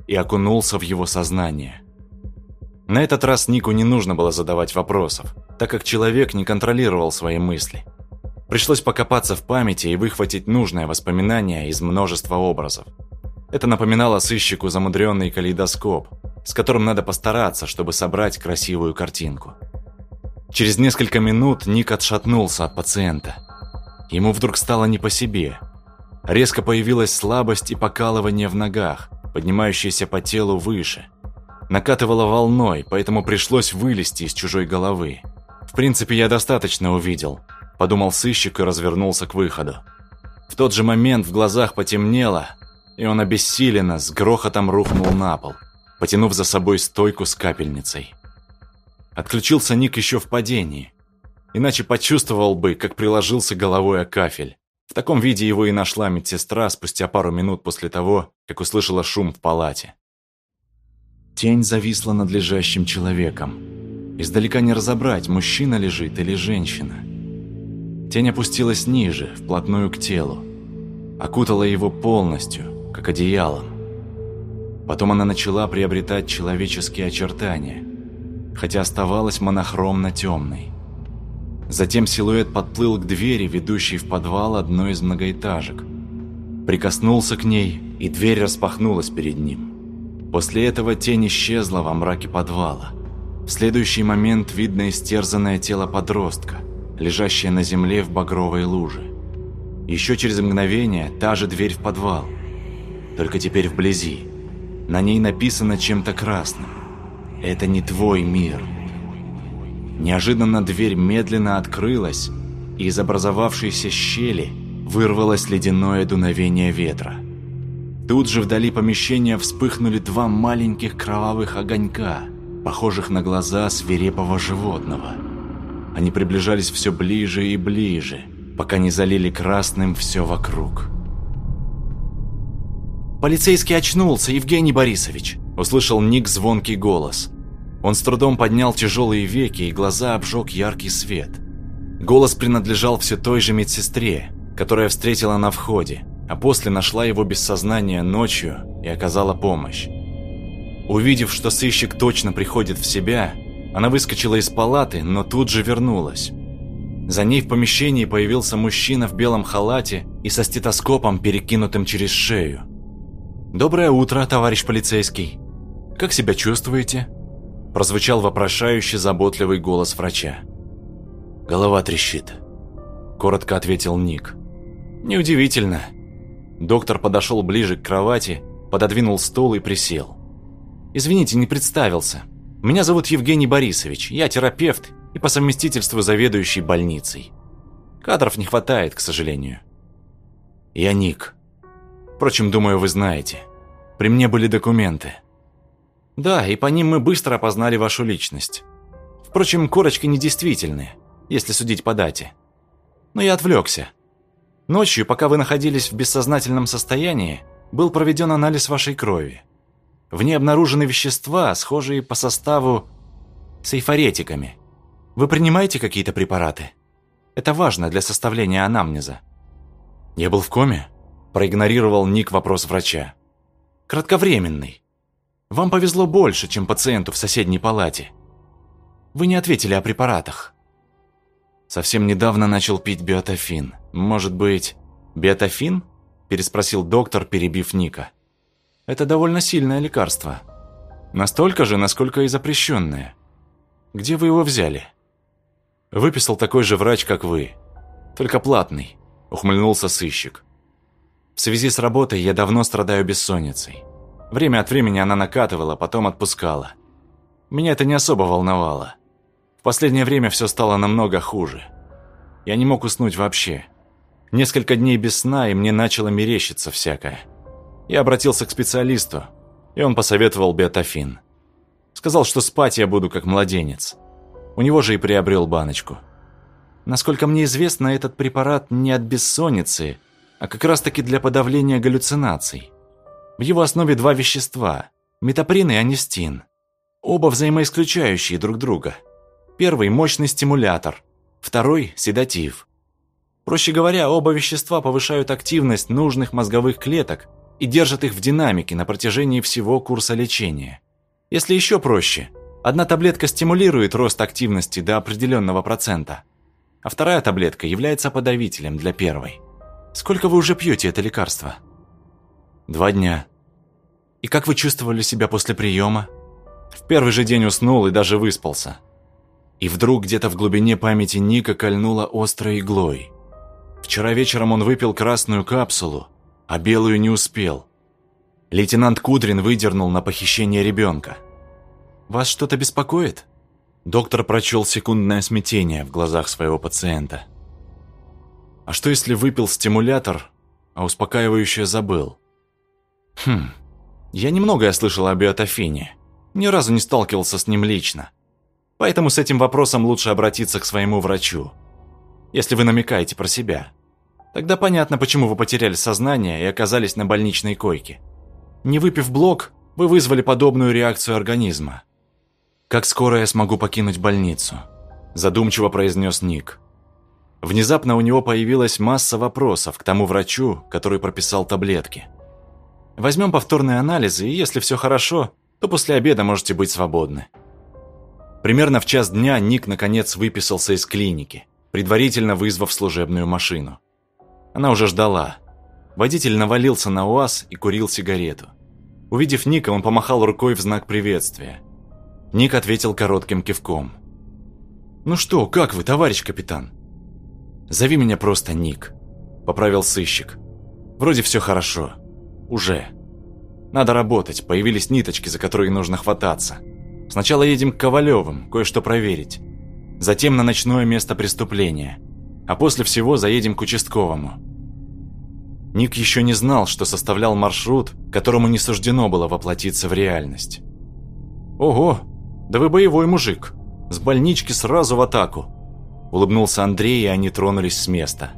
и окунулся в его сознание. На этот раз Нику не нужно было задавать вопросов, так как человек не контролировал свои мысли. Пришлось покопаться в памяти и выхватить нужное воспоминание из множества образов. Это напоминало сыщику замудренный калейдоскоп, с которым надо постараться, чтобы собрать красивую картинку. Через несколько минут Ник отшатнулся от пациента. Ему вдруг стало не по себе. Резко появилась слабость и покалывание в ногах, поднимающиеся по телу выше. Накатывало волной, поэтому пришлось вылезти из чужой головы. В принципе, я достаточно увидел, подумал сыщик и развернулся к выходу. В тот же момент в глазах потемнело, и он обессиленно с грохотом рухнул на пол, потянув за собой стойку с капельницей. Отключился Ник еще в падении, иначе почувствовал бы, как приложился головой о кафель. В таком виде его и нашла медсестра спустя пару минут после того, как услышала шум в палате. Тень зависла над лежащим человеком. Издалека не разобрать, мужчина лежит или женщина. Тень опустилась ниже, вплотную к телу. Окутала его полностью, как одеялом. Потом она начала приобретать человеческие очертания, хотя оставалась монохромно темной. Затем силуэт подплыл к двери, ведущей в подвал одной из многоэтажек. Прикоснулся к ней, и дверь распахнулась перед ним. После этого тень исчезла во мраке подвала. В следующий момент видно истерзанное тело подростка, лежащее на земле в багровой луже. Еще через мгновение та же дверь в подвал, только теперь вблизи. На ней написано чем-то красным. «Это не твой мир». Неожиданно дверь медленно открылась, и из образовавшейся щели вырвалось ледяное дуновение ветра. Тут же вдали помещения вспыхнули два маленьких кровавых огонька, похожих на глаза свирепого животного. Они приближались все ближе и ближе, пока не залили красным все вокруг. «Полицейский очнулся, Евгений Борисович!» – услышал Ник звонкий голос. Он с трудом поднял тяжелые веки, и глаза обжег яркий свет. Голос принадлежал все той же медсестре, которая встретила на входе, а после нашла его без сознания ночью и оказала помощь. Увидев, что сыщик точно приходит в себя, она выскочила из палаты, но тут же вернулась. За ней в помещении появился мужчина в белом халате и со стетоскопом, перекинутым через шею. «Доброе утро, товарищ полицейский. Как себя чувствуете?» прозвучал вопрошающий заботливый голос врача. «Голова трещит», – коротко ответил Ник. «Неудивительно». Доктор подошел ближе к кровати, пододвинул стул и присел. «Извините, не представился. Меня зовут Евгений Борисович, я терапевт и по совместительству заведующий больницей. Кадров не хватает, к сожалению». «Я Ник. Впрочем, думаю, вы знаете. При мне были документы». Да, и по ним мы быстро опознали вашу личность. Впрочем, корочки недействительные, если судить по дате. Но я отвлекся. Ночью, пока вы находились в бессознательном состоянии, был проведен анализ вашей крови. В ней обнаружены вещества, схожие по составу с эйфоретиками. Вы принимаете какие-то препараты? Это важно для составления анамнеза. Я был в коме? Проигнорировал Ник вопрос врача. Кратковременный. Вам повезло больше, чем пациенту в соседней палате. Вы не ответили о препаратах. Совсем недавно начал пить биотофин. Может быть, биотофин? Переспросил доктор, перебив Ника. Это довольно сильное лекарство. Настолько же, насколько и запрещенное. Где вы его взяли? Выписал такой же врач, как вы. Только платный, ухмыльнулся сыщик. В связи с работой я давно страдаю бессонницей. Время от времени она накатывала, потом отпускала. Меня это не особо волновало. Последнее время все стало намного хуже. Я не мог уснуть вообще. Несколько дней без сна, и мне начало мерещиться всякое. Я обратился к специалисту, и он посоветовал биотофин. Сказал, что спать я буду как младенец. У него же и приобрел баночку. Насколько мне известно, этот препарат не от бессонницы, а как раз-таки для подавления галлюцинаций. В его основе два вещества – метаприн и анистин. Оба взаимоисключающие друг друга. Первый – мощный стимулятор, второй – седатив. Проще говоря, оба вещества повышают активность нужных мозговых клеток и держат их в динамике на протяжении всего курса лечения. Если еще проще, одна таблетка стимулирует рост активности до определенного процента, а вторая таблетка является подавителем для первой. Сколько вы уже пьете это лекарство? Два дня. И как вы чувствовали себя после приема? В первый же день уснул и даже выспался. И вдруг где-то в глубине памяти Ника кольнула острой иглой. Вчера вечером он выпил красную капсулу, а белую не успел. Лейтенант Кудрин выдернул на похищение ребенка. «Вас что-то беспокоит?» Доктор прочел секундное смятение в глазах своего пациента. «А что если выпил стимулятор, а успокаивающее забыл?» Хм, я немногое слышал о биотофине. Ни разу не сталкивался с ним лично. Поэтому с этим вопросом лучше обратиться к своему врачу. Если вы намекаете про себя. Тогда понятно, почему вы потеряли сознание и оказались на больничной койке. Не выпив блок, вы вызвали подобную реакцию организма. «Как скоро я смогу покинуть больницу?» Задумчиво произнес Ник. Внезапно у него появилась масса вопросов к тому врачу, который прописал таблетки. Возьмем повторные анализы, и если все хорошо, то после обеда можете быть свободны. Примерно в час дня Ник наконец выписался из клиники, предварительно вызвав служебную машину. Она уже ждала. Водитель навалился на УАЗ и курил сигарету. Увидев Ника, он помахал рукой в знак приветствия. Ник ответил коротким кивком. «Ну что, как вы, товарищ капитан?» «Зови меня просто Ник», — поправил сыщик. «Вроде все хорошо. Уже. Надо работать, появились ниточки, за которые нужно хвататься. Сначала едем к Ковалевым, кое-что проверить. Затем на ночное место преступления. А после всего заедем к участковому». Ник еще не знал, что составлял маршрут, которому не суждено было воплотиться в реальность. «Ого, да вы боевой мужик. С больнички сразу в атаку. Улыбнулся Андрей, и они тронулись с места.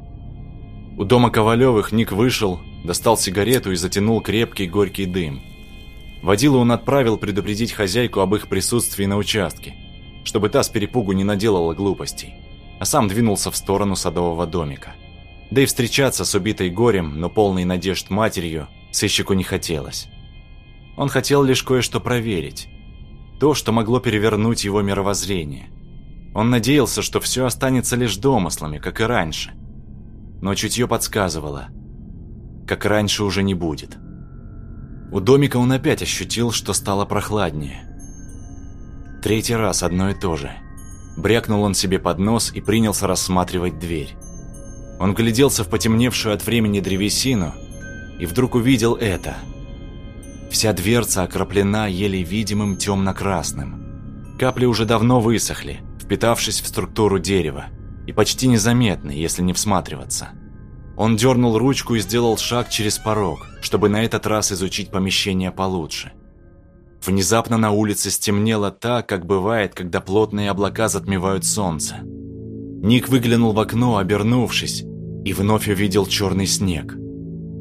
У дома Ковалевых Ник вышел, достал сигарету и затянул крепкий горький дым. Водилу он отправил предупредить хозяйку об их присутствии на участке, чтобы та с перепугу не наделала глупостей, а сам двинулся в сторону садового домика. Да и встречаться с убитой горем, но полной надежд матерью, сыщику не хотелось. Он хотел лишь кое-что проверить. То, что могло перевернуть его мировоззрение. Он надеялся, что все останется лишь домыслами, как и раньше. Но чутье подсказывало, как раньше уже не будет. У домика он опять ощутил, что стало прохладнее. Третий раз одно и то же. Брякнул он себе под нос и принялся рассматривать дверь. Он гляделся в потемневшую от времени древесину и вдруг увидел это. Вся дверца окроплена еле видимым темно-красным. Капли уже давно высохли, впитавшись в структуру дерева, и почти незаметны, если не всматриваться. Он дернул ручку и сделал шаг через порог, чтобы на этот раз изучить помещение получше. Внезапно на улице стемнело так, как бывает, когда плотные облака затмевают солнце. Ник выглянул в окно, обернувшись, и вновь увидел черный снег.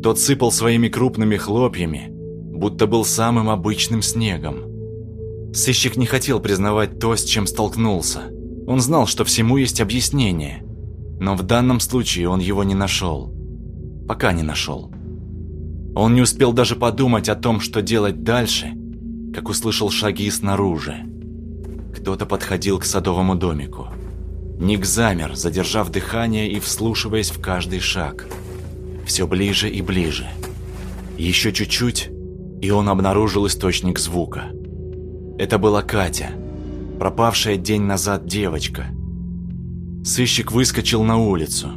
Тот сыпал своими крупными хлопьями, будто был самым обычным снегом. Сыщик не хотел признавать то, с чем столкнулся. Он знал, что всему есть объяснение, но в данном случае он его не нашел. Пока не нашел. Он не успел даже подумать о том, что делать дальше, как услышал шаги снаружи. Кто-то подходил к садовому домику. Ник замер, задержав дыхание и вслушиваясь в каждый шаг. Все ближе и ближе. Еще чуть-чуть, и он обнаружил источник звука. Это была Катя пропавшая день назад девочка. Сыщик выскочил на улицу.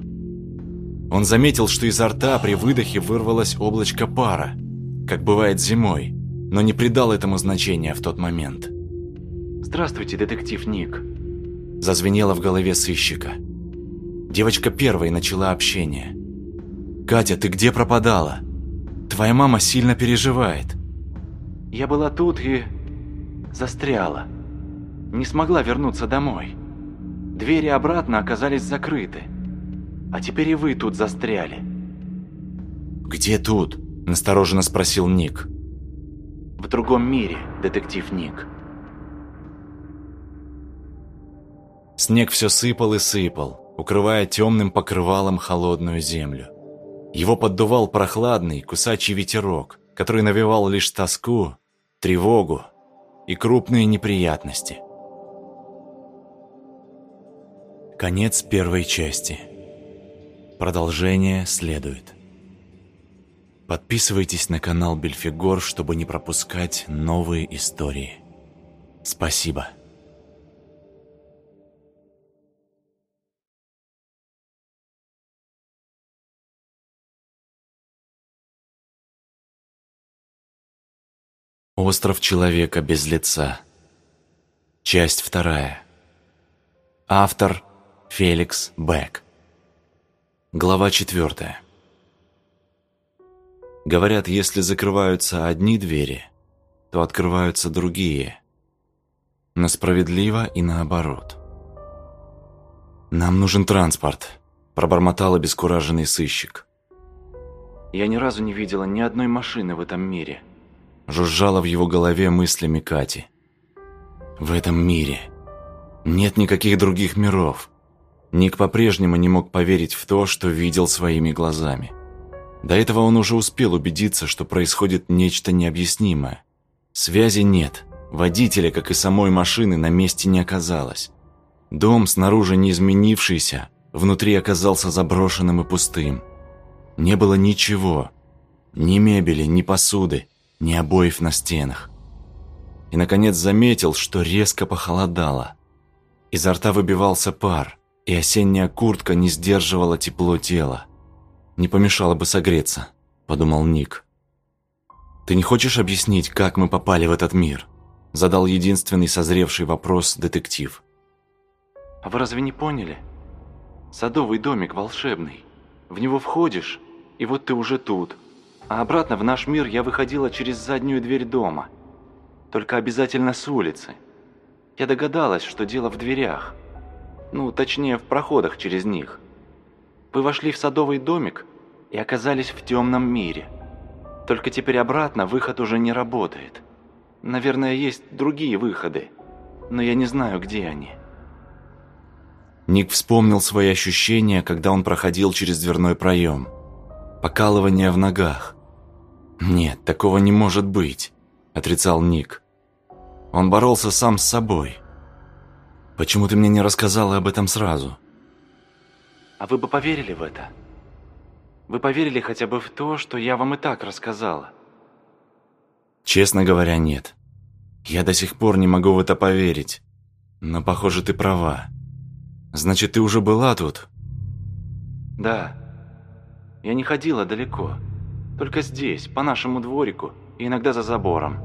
Он заметил, что изо рта при выдохе вырвалось облачко пара, как бывает зимой, но не придал этому значения в тот момент. «Здравствуйте, детектив Ник», – зазвенело в голове сыщика. Девочка первой начала общение. «Катя, ты где пропадала? Твоя мама сильно переживает». «Я была тут и застряла», не смогла вернуться домой. Двери обратно оказались закрыты. А теперь и вы тут застряли. «Где тут?» – настороженно спросил Ник. «В другом мире, детектив Ник». Снег все сыпал и сыпал, укрывая темным покрывалом холодную землю. Его поддувал прохладный, кусачий ветерок, который навевал лишь тоску, тревогу и крупные неприятности – Конец первой части. Продолжение следует. Подписывайтесь на канал Бельфигор, чтобы не пропускать новые истории. Спасибо. Остров человека без лица. Часть вторая. Автор Феликс Бэк. Глава четвертая. Говорят, если закрываются одни двери, то открываются другие. Но справедливо и наоборот. «Нам нужен транспорт», – пробормотал обескураженный сыщик. «Я ни разу не видела ни одной машины в этом мире», – жужжала в его голове мыслями Кати. «В этом мире нет никаких других миров. Ник по-прежнему не мог поверить в то, что видел своими глазами. До этого он уже успел убедиться, что происходит нечто необъяснимое. Связи нет, водителя, как и самой машины, на месте не оказалось. Дом, снаружи не изменившийся, внутри оказался заброшенным и пустым. Не было ничего, ни мебели, ни посуды, ни обоев на стенах. И, наконец, заметил, что резко похолодало. Изо рта выбивался пар, и осенняя куртка не сдерживала тепло тела. «Не помешало бы согреться», – подумал Ник. «Ты не хочешь объяснить, как мы попали в этот мир?» – задал единственный созревший вопрос детектив. «А вы разве не поняли? Садовый домик волшебный. В него входишь, и вот ты уже тут. А обратно в наш мир я выходила через заднюю дверь дома. Только обязательно с улицы. Я догадалась, что дело в дверях. Ну, точнее, в проходах через них. Вы вошли в садовый домик и оказались в темном мире. Только теперь обратно выход уже не работает. Наверное, есть другие выходы, но я не знаю, где они. Ник вспомнил свои ощущения, когда он проходил через дверной проем. Покалывание в ногах. «Нет, такого не может быть», – отрицал Ник. Он боролся сам с собой. «Почему ты мне не рассказала об этом сразу?» А вы бы поверили в это? Вы поверили хотя бы в то, что я вам и так рассказала? Честно говоря, нет. Я до сих пор не могу в это поверить. Но, похоже, ты права. Значит, ты уже была тут? Да. Я не ходила далеко. Только здесь, по нашему дворику и иногда за забором.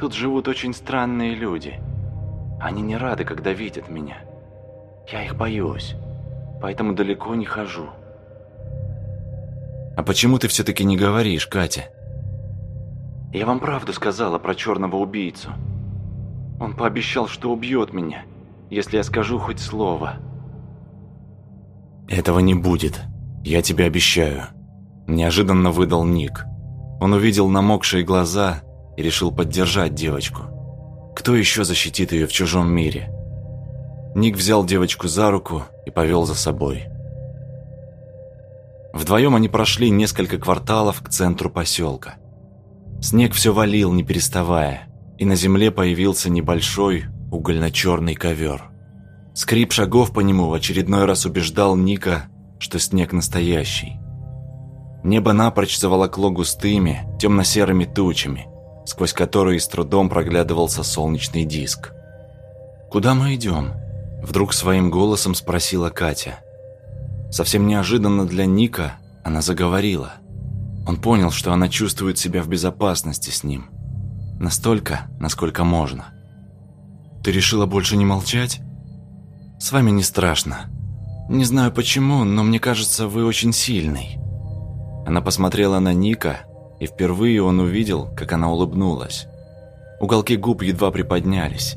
Тут живут очень странные люди. Они не рады, когда видят меня. Я их боюсь поэтому далеко не хожу. А почему ты все-таки не говоришь, Катя? Я вам правду сказала про черного убийцу. Он пообещал, что убьет меня, если я скажу хоть слово. Этого не будет, я тебе обещаю. Неожиданно выдал Ник. Он увидел намокшие глаза и решил поддержать девочку. Кто еще защитит ее в чужом мире? Ник взял девочку за руку и повел за собой. Вдвоем они прошли несколько кварталов к центру поселка. Снег все валил, не переставая, и на земле появился небольшой угольно-черный ковер. Скрип шагов по нему в очередной раз убеждал Ника, что снег настоящий. Небо напрочь заволокло густыми, темно-серыми тучами, сквозь которые с трудом проглядывался солнечный диск. «Куда мы идем?» Вдруг своим голосом спросила Катя. Совсем неожиданно для Ника она заговорила. Он понял, что она чувствует себя в безопасности с ним. Настолько, насколько можно. «Ты решила больше не молчать?» «С вами не страшно. Не знаю почему, но мне кажется, вы очень сильный». Она посмотрела на Ника, и впервые он увидел, как она улыбнулась. Уголки губ едва приподнялись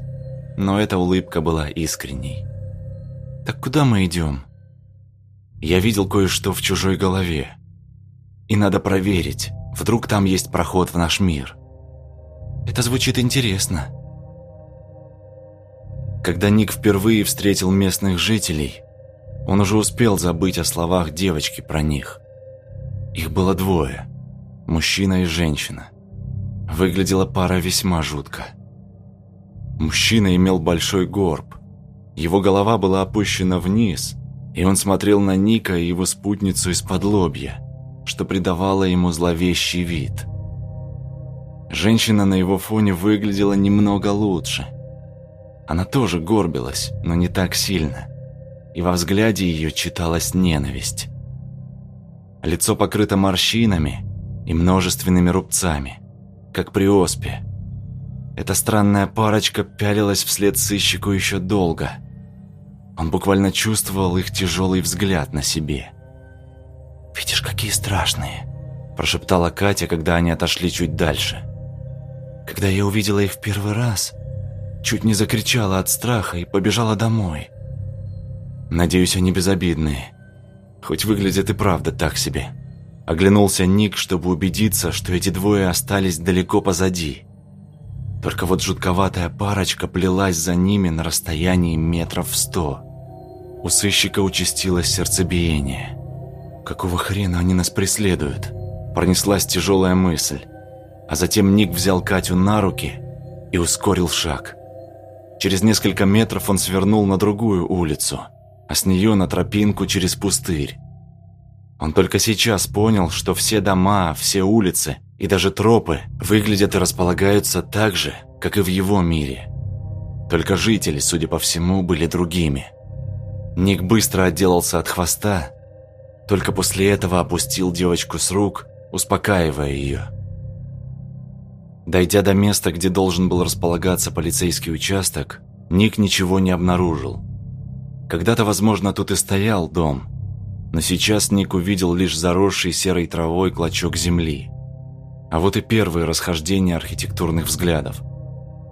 но эта улыбка была искренней. «Так куда мы идем?» «Я видел кое-что в чужой голове. И надо проверить, вдруг там есть проход в наш мир. Это звучит интересно». Когда Ник впервые встретил местных жителей, он уже успел забыть о словах девочки про них. Их было двое – мужчина и женщина. Выглядела пара весьма жутко. Мужчина имел большой горб. Его голова была опущена вниз, и он смотрел на Ника и его спутницу из-под лобья, что придавало ему зловещий вид. Женщина на его фоне выглядела немного лучше. Она тоже горбилась, но не так сильно, и во взгляде ее читалась ненависть. Лицо покрыто морщинами и множественными рубцами, как при оспе. Эта странная парочка пялилась вслед сыщику еще долго. Он буквально чувствовал их тяжелый взгляд на себе. «Видишь, какие страшные!» – прошептала Катя, когда они отошли чуть дальше. Когда я увидела их в первый раз, чуть не закричала от страха и побежала домой. Надеюсь, они безобидные. Хоть выглядят и правда так себе. Оглянулся Ник, чтобы убедиться, что эти двое остались далеко позади. Только вот жутковатая парочка плелась за ними на расстоянии метров сто. У сыщика участилось сердцебиение. «Какого хрена они нас преследуют?» Пронеслась тяжелая мысль. А затем Ник взял Катю на руки и ускорил шаг. Через несколько метров он свернул на другую улицу, а с нее на тропинку через пустырь. Он только сейчас понял, что все дома, все улицы и даже тропы выглядят и располагаются так же, как и в его мире. Только жители, судя по всему, были другими. Ник быстро отделался от хвоста, только после этого опустил девочку с рук, успокаивая ее. Дойдя до места, где должен был располагаться полицейский участок, Ник ничего не обнаружил. Когда-то, возможно, тут и стоял дом, но сейчас Ник увидел лишь заросший серой травой клочок земли. А вот и первые расхождения архитектурных взглядов,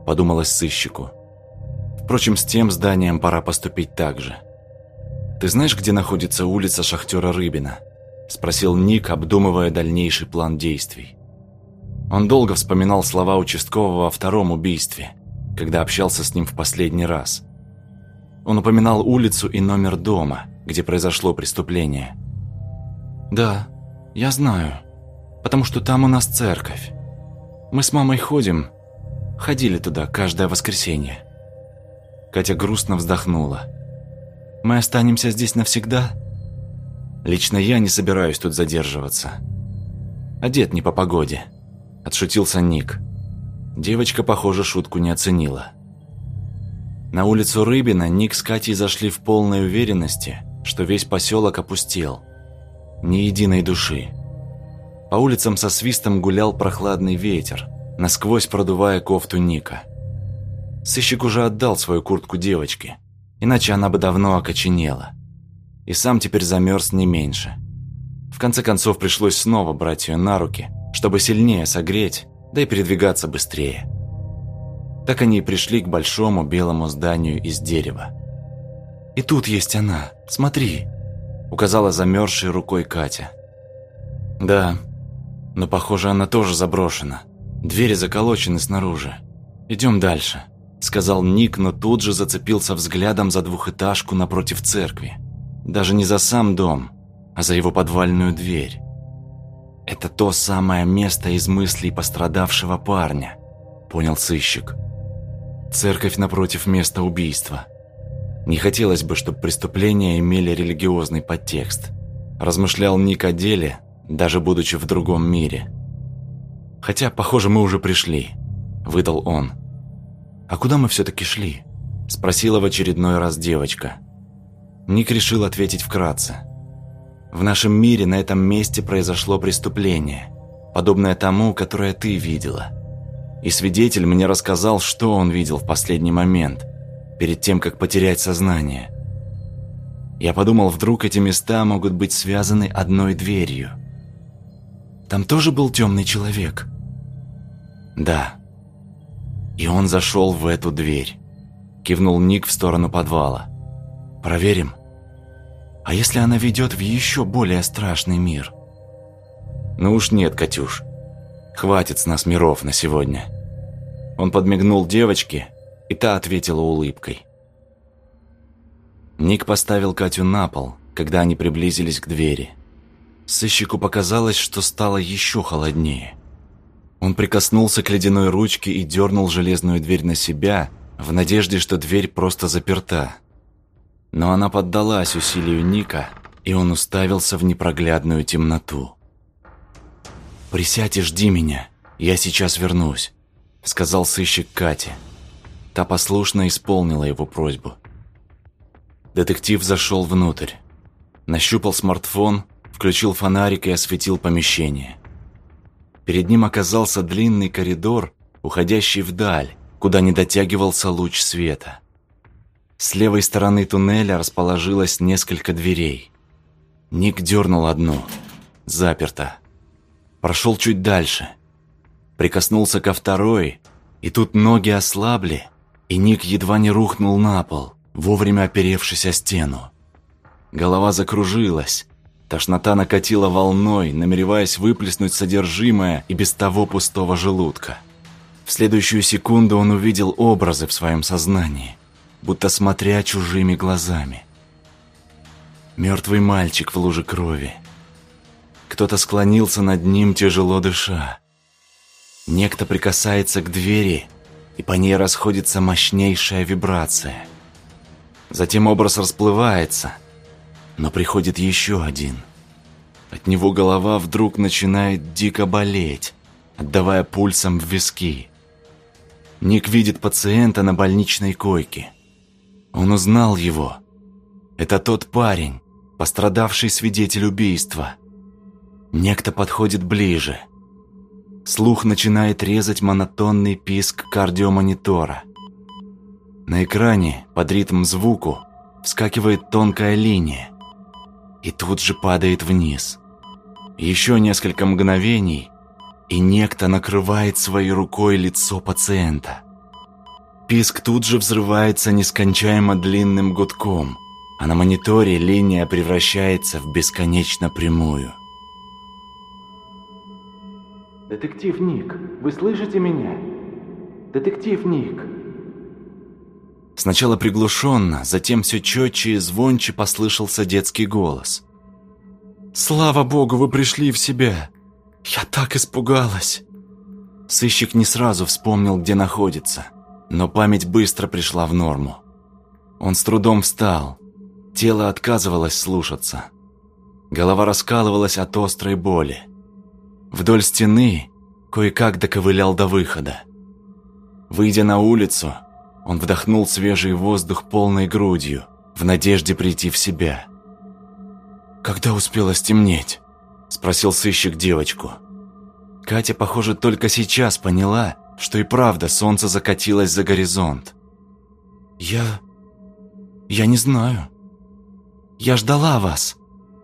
подумалось сыщику. Впрочем, с тем зданием пора поступить так же. «Ты знаешь, где находится улица шахтера Рыбина?» – спросил Ник, обдумывая дальнейший план действий. Он долго вспоминал слова участкового о втором убийстве, когда общался с ним в последний раз. Он упоминал улицу и номер дома, где произошло преступление. «Да, я знаю, потому что там у нас церковь. Мы с мамой ходим, ходили туда каждое воскресенье». Катя грустно вздохнула. «Мы останемся здесь навсегда?» «Лично я не собираюсь тут задерживаться. Одет не по погоде» отшутился Ник. Девочка, похоже, шутку не оценила. На улицу Рыбина Ник с Катей зашли в полной уверенности, что весь поселок опустел. Ни единой души. По улицам со свистом гулял прохладный ветер, насквозь продувая кофту Ника. Сыщик уже отдал свою куртку девочке, иначе она бы давно окоченела. И сам теперь замерз не меньше. В конце концов пришлось снова брать ее на руки, чтобы сильнее согреть, да и передвигаться быстрее. Так они и пришли к большому белому зданию из дерева. «И тут есть она, смотри», — указала замерзшей рукой Катя. «Да, но, похоже, она тоже заброшена. Двери заколочены снаружи. Идем дальше», — сказал Ник, но тут же зацепился взглядом за двухэтажку напротив церкви. Даже не за сам дом, а за его подвальную дверь. «Это то самое место из мыслей пострадавшего парня», — понял сыщик. «Церковь напротив места убийства. Не хотелось бы, чтобы преступления имели религиозный подтекст», — размышлял Ник о деле, даже будучи в другом мире. «Хотя, похоже, мы уже пришли», — выдал он. «А куда мы все-таки шли?» — спросила в очередной раз девочка. Ник решил ответить вкратце. В нашем мире на этом месте произошло преступление, подобное тому, которое ты видела. И свидетель мне рассказал, что он видел в последний момент, перед тем, как потерять сознание. Я подумал, вдруг эти места могут быть связаны одной дверью. Там тоже был темный человек? Да. И он зашел в эту дверь. Кивнул Ник в сторону подвала. Проверим. А если она ведет в еще более страшный мир? Ну уж нет, Катюш. Хватит с нас миров на сегодня. Он подмигнул девочке, и та ответила улыбкой. Ник поставил Катю на пол, когда они приблизились к двери. Сыщику показалось, что стало еще холоднее. Он прикоснулся к ледяной ручке и дернул железную дверь на себя, в надежде, что дверь просто заперта. Но она поддалась усилию Ника, и он уставился в непроглядную темноту. «Присядь и жди меня, я сейчас вернусь», — сказал сыщик Кате. Та послушно исполнила его просьбу. Детектив зашел внутрь. Нащупал смартфон, включил фонарик и осветил помещение. Перед ним оказался длинный коридор, уходящий вдаль, куда не дотягивался луч света. С левой стороны туннеля расположилось несколько дверей. Ник дернул одну. Заперто. Прошел чуть дальше. Прикоснулся ко второй, и тут ноги ослабли, и Ник едва не рухнул на пол, вовремя оперевшись о стену. Голова закружилась. Тошнота накатила волной, намереваясь выплеснуть содержимое и без того пустого желудка. В следующую секунду он увидел образы в своем сознании – будто смотря чужими глазами. Мертвый мальчик в луже крови. Кто-то склонился над ним, тяжело дыша. Некто прикасается к двери, и по ней расходится мощнейшая вибрация. Затем образ расплывается, но приходит еще один. От него голова вдруг начинает дико болеть, отдавая пульсом в виски. Ник видит пациента на больничной койке. Он узнал его. Это тот парень, пострадавший свидетель убийства. Некто подходит ближе. Слух начинает резать монотонный писк кардиомонитора. На экране под ритм звуку вскакивает тонкая линия и тут же падает вниз. Еще несколько мгновений, и некто накрывает своей рукой лицо пациента. Писк тут же взрывается нескончаемо длинным гудком – а на мониторе линия превращается в бесконечно прямую. «Детектив Ник, вы слышите меня? Детектив Ник!» Сначала приглушенно, затем все четче и звонче послышался детский голос. «Слава богу, вы пришли в себя! Я так испугалась!» Сыщик не сразу вспомнил, где находится, но память быстро пришла в норму. Он с трудом встал, Тело отказывалось слушаться. Голова раскалывалась от острой боли. Вдоль стены кое-как доковылял до выхода. Выйдя на улицу, он вдохнул свежий воздух полной грудью, в надежде прийти в себя. «Когда успело стемнеть?» – спросил сыщик девочку. Катя, похоже, только сейчас поняла, что и правда солнце закатилось за горизонт. «Я... я не знаю», я ждала вас.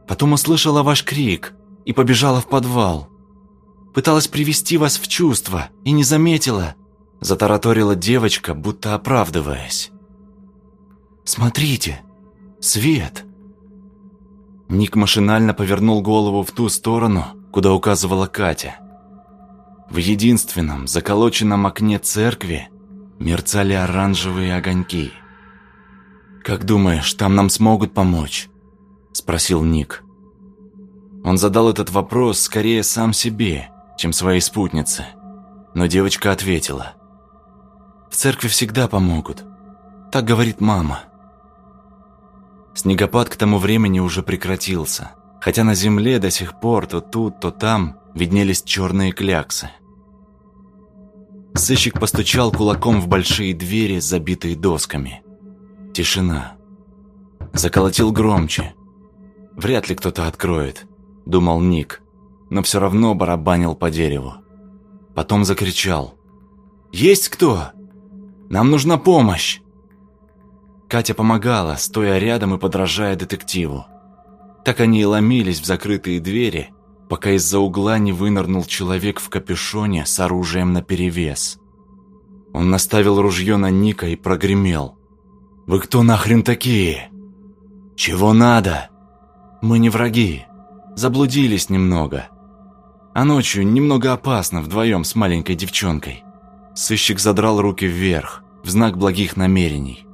Потом услышала ваш крик и побежала в подвал. Пыталась привести вас в чувство и не заметила. Затараторила девочка, будто оправдываясь. «Смотрите! Свет!» Ник машинально повернул голову в ту сторону, куда указывала Катя. В единственном заколоченном окне церкви мерцали оранжевые огоньки. «Как думаешь, там нам смогут помочь?» – спросил Ник. Он задал этот вопрос скорее сам себе, чем своей спутнице. Но девочка ответила. «В церкви всегда помогут. Так говорит мама». Снегопад к тому времени уже прекратился, хотя на земле до сих пор то тут, то там виднелись черные кляксы. Сыщик постучал кулаком в большие двери, забитые досками. Тишина. Заколотил громче. Вряд ли кто-то откроет, думал Ник, но все равно барабанил по дереву. Потом закричал. «Есть кто? Нам нужна помощь!» Катя помогала, стоя рядом и подражая детективу. Так они и ломились в закрытые двери, пока из-за угла не вынырнул человек в капюшоне с оружием наперевес. Он наставил ружье на Ника и прогремел. «Вы кто нахрен такие? Чего надо?» «Мы не враги. Заблудились немного. А ночью немного опасно вдвоем с маленькой девчонкой». Сыщик задрал руки вверх, в знак благих намерений.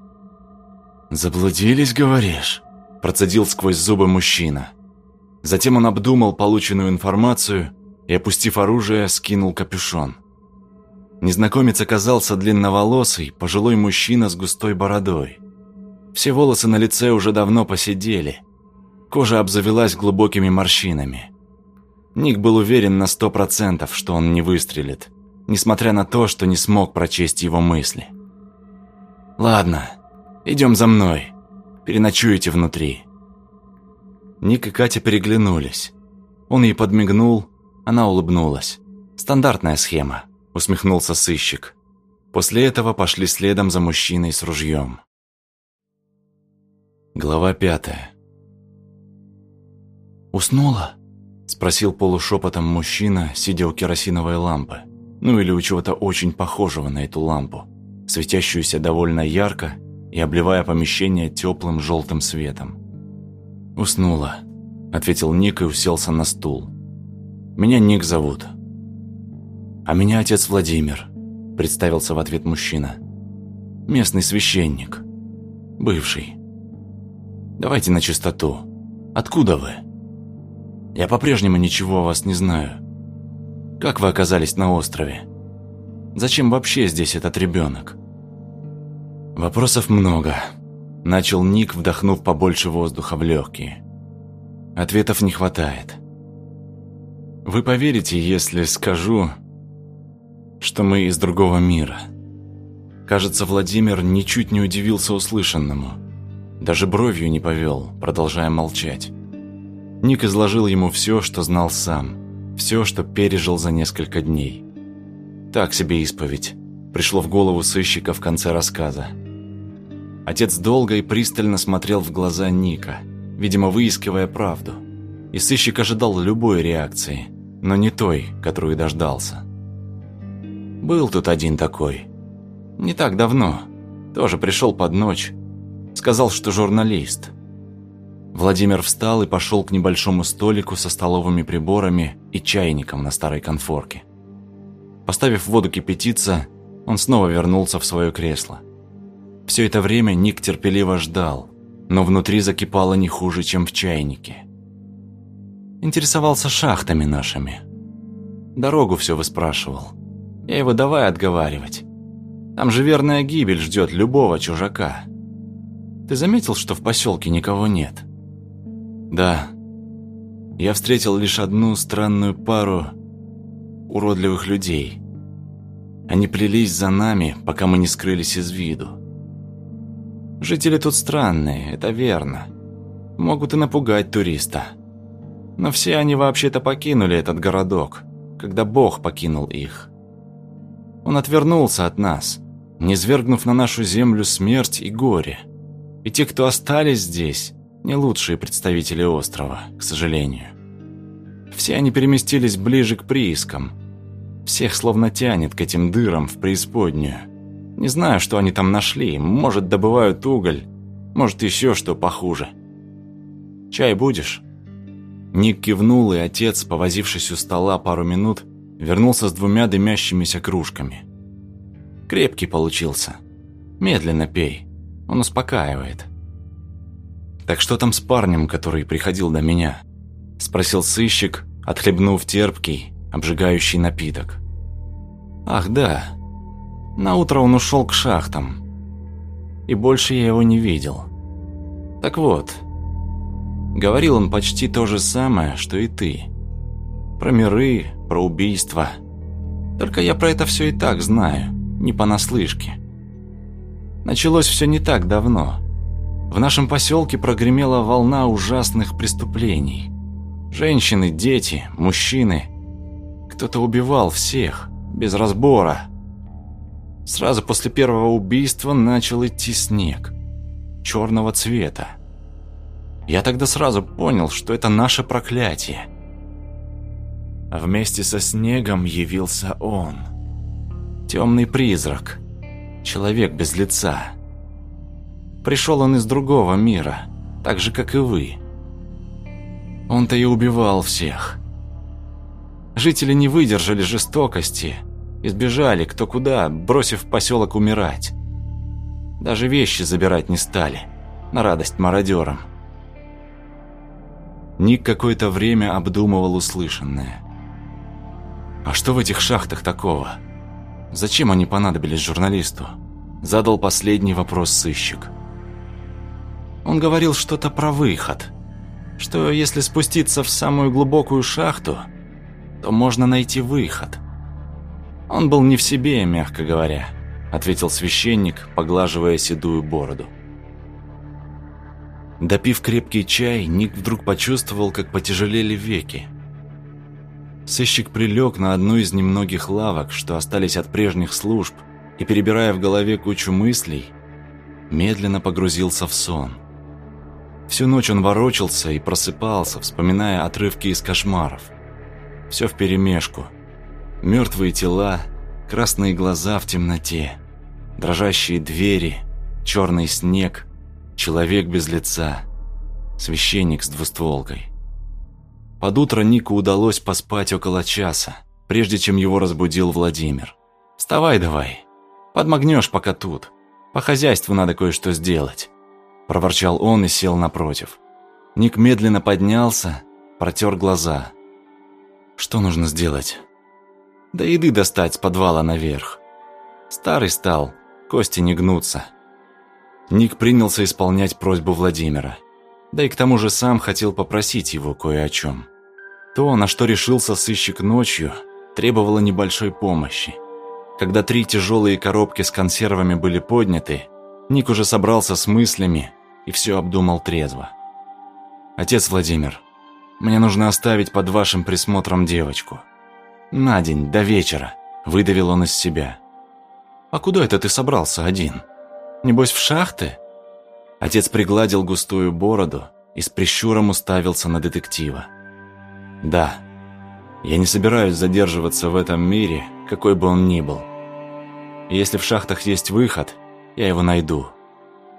«Заблудились, говоришь?» Процедил сквозь зубы мужчина. Затем он обдумал полученную информацию и, опустив оружие, скинул капюшон. Незнакомец оказался длинноволосый, пожилой мужчина с густой бородой. Все волосы на лице уже давно посидели. Кожа обзавелась глубокими морщинами. Ник был уверен на сто процентов, что он не выстрелит, несмотря на то, что не смог прочесть его мысли. «Ладно, идем за мной. Переночуете внутри». Ник и Катя переглянулись. Он ей подмигнул, она улыбнулась. Стандартная схема усмехнулся сыщик. После этого пошли следом за мужчиной с ружьем. Глава пятая. «Уснула?» – спросил полушепотом мужчина, сидя у керосиновой лампы. Ну или у чего-то очень похожего на эту лампу, светящуюся довольно ярко и обливая помещение теплым желтым светом. «Уснула», – ответил Ник и уселся на стул. «Меня Ник зовут. «А меня отец Владимир», – представился в ответ мужчина. «Местный священник. Бывший. Давайте на чистоту. Откуда вы? Я по-прежнему ничего о вас не знаю. Как вы оказались на острове? Зачем вообще здесь этот ребенок? Вопросов много. Начал Ник, вдохнув побольше воздуха в легкие. Ответов не хватает. Вы поверите, если скажу, что мы из другого мира. Кажется, Владимир ничуть не удивился услышанному. Даже бровью не повел, продолжая молчать. Ник изложил ему все, что знал сам, все, что пережил за несколько дней. Так себе исповедь. Пришло в голову сыщика в конце рассказа. Отец долго и пристально смотрел в глаза Ника, видимо, выискивая правду. И сыщик ожидал любой реакции, но не той, которую дождался. Был тут один такой. Не так давно. Тоже пришел под ночь. Сказал, что журналист. Владимир встал и пошел к небольшому столику со столовыми приборами и чайником на старой конфорке. Поставив воду кипятиться, он снова вернулся в свое кресло. Все это время Ник терпеливо ждал, но внутри закипало не хуже, чем в чайнике. Интересовался шахтами нашими. Дорогу все выспрашивал. Я его давай отговаривать. Там же верная гибель ждет любого чужака. Ты заметил, что в поселке никого нет? Да. Я встретил лишь одну странную пару уродливых людей. Они плелись за нами, пока мы не скрылись из виду. Жители тут странные, это верно. Могут и напугать туриста. Но все они вообще-то покинули этот городок, когда Бог покинул их. Он отвернулся от нас, низвергнув на нашу землю смерть и горе. И те, кто остались здесь, не лучшие представители острова, к сожалению. Все они переместились ближе к приискам. Всех словно тянет к этим дырам в преисподнюю. Не знаю, что они там нашли. Может, добывают уголь, может, еще что похуже. Чай будешь? Ник кивнул, и отец, повозившись у стола пару минут, вернулся с двумя дымящимися кружками. Крепкий получился. Медленно пей, он успокаивает. «Так что там с парнем, который приходил до меня?» – спросил сыщик, отхлебнув терпкий, обжигающий напиток. «Ах, да. На утро он ушел к шахтам. И больше я его не видел. Так вот, говорил он почти то же самое, что и ты. Про миры, про убийства. Только я про это все и так знаю, не понаслышке. Началось все не так давно. В нашем поселке прогремела волна ужасных преступлений. Женщины, дети, мужчины. Кто-то убивал всех, без разбора. Сразу после первого убийства начал идти снег. Черного цвета. Я тогда сразу понял, что это наше проклятие. А вместе со снегом явился он. Темный призрак. Человек без лица. Пришел он из другого мира, так же, как и вы. Он-то и убивал всех. Жители не выдержали жестокости, избежали кто куда, бросив поселок умирать. Даже вещи забирать не стали, на радость мародерам. Ник какое-то время обдумывал услышанное. «А что в этих шахтах такого? Зачем они понадобились журналисту?» Задал последний вопрос сыщик. Он говорил что-то про выход. Что если спуститься в самую глубокую шахту, то можно найти выход. Он был не в себе, мягко говоря, ответил священник, поглаживая седую бороду. Допив крепкий чай, Ник вдруг почувствовал, как потяжелели веки. Сыщик прилег на одну из немногих лавок, что остались от прежних служб, и, перебирая в голове кучу мыслей, медленно погрузился в сон. Всю ночь он ворочался и просыпался, вспоминая отрывки из кошмаров. Все вперемешку. Мертвые тела, красные глаза в темноте, дрожащие двери, черный снег, человек без лица, священник с двустволкой. Под утро Нику удалось поспать около часа, прежде чем его разбудил Владимир. «Вставай давай, подмогнешь пока тут. По хозяйству надо кое-что сделать», – проворчал он и сел напротив. Ник медленно поднялся, протер глаза. Что нужно сделать? Да еды достать с подвала наверх. Старый стал, кости не гнутся. Ник принялся исполнять просьбу Владимира. Да и к тому же сам хотел попросить его кое о чем. То, на что решился сыщик ночью, требовало небольшой помощи. Когда три тяжелые коробки с консервами были подняты, Ник уже собрался с мыслями и все обдумал трезво. «Отец Владимир, мне нужно оставить под вашим присмотром девочку. На день, до вечера», – выдавил он из себя. «А куда это ты собрался один? Небось, в шахты?» Отец пригладил густую бороду и с прищуром уставился на детектива. «Да, я не собираюсь задерживаться в этом мире, какой бы он ни был. Если в шахтах есть выход, я его найду.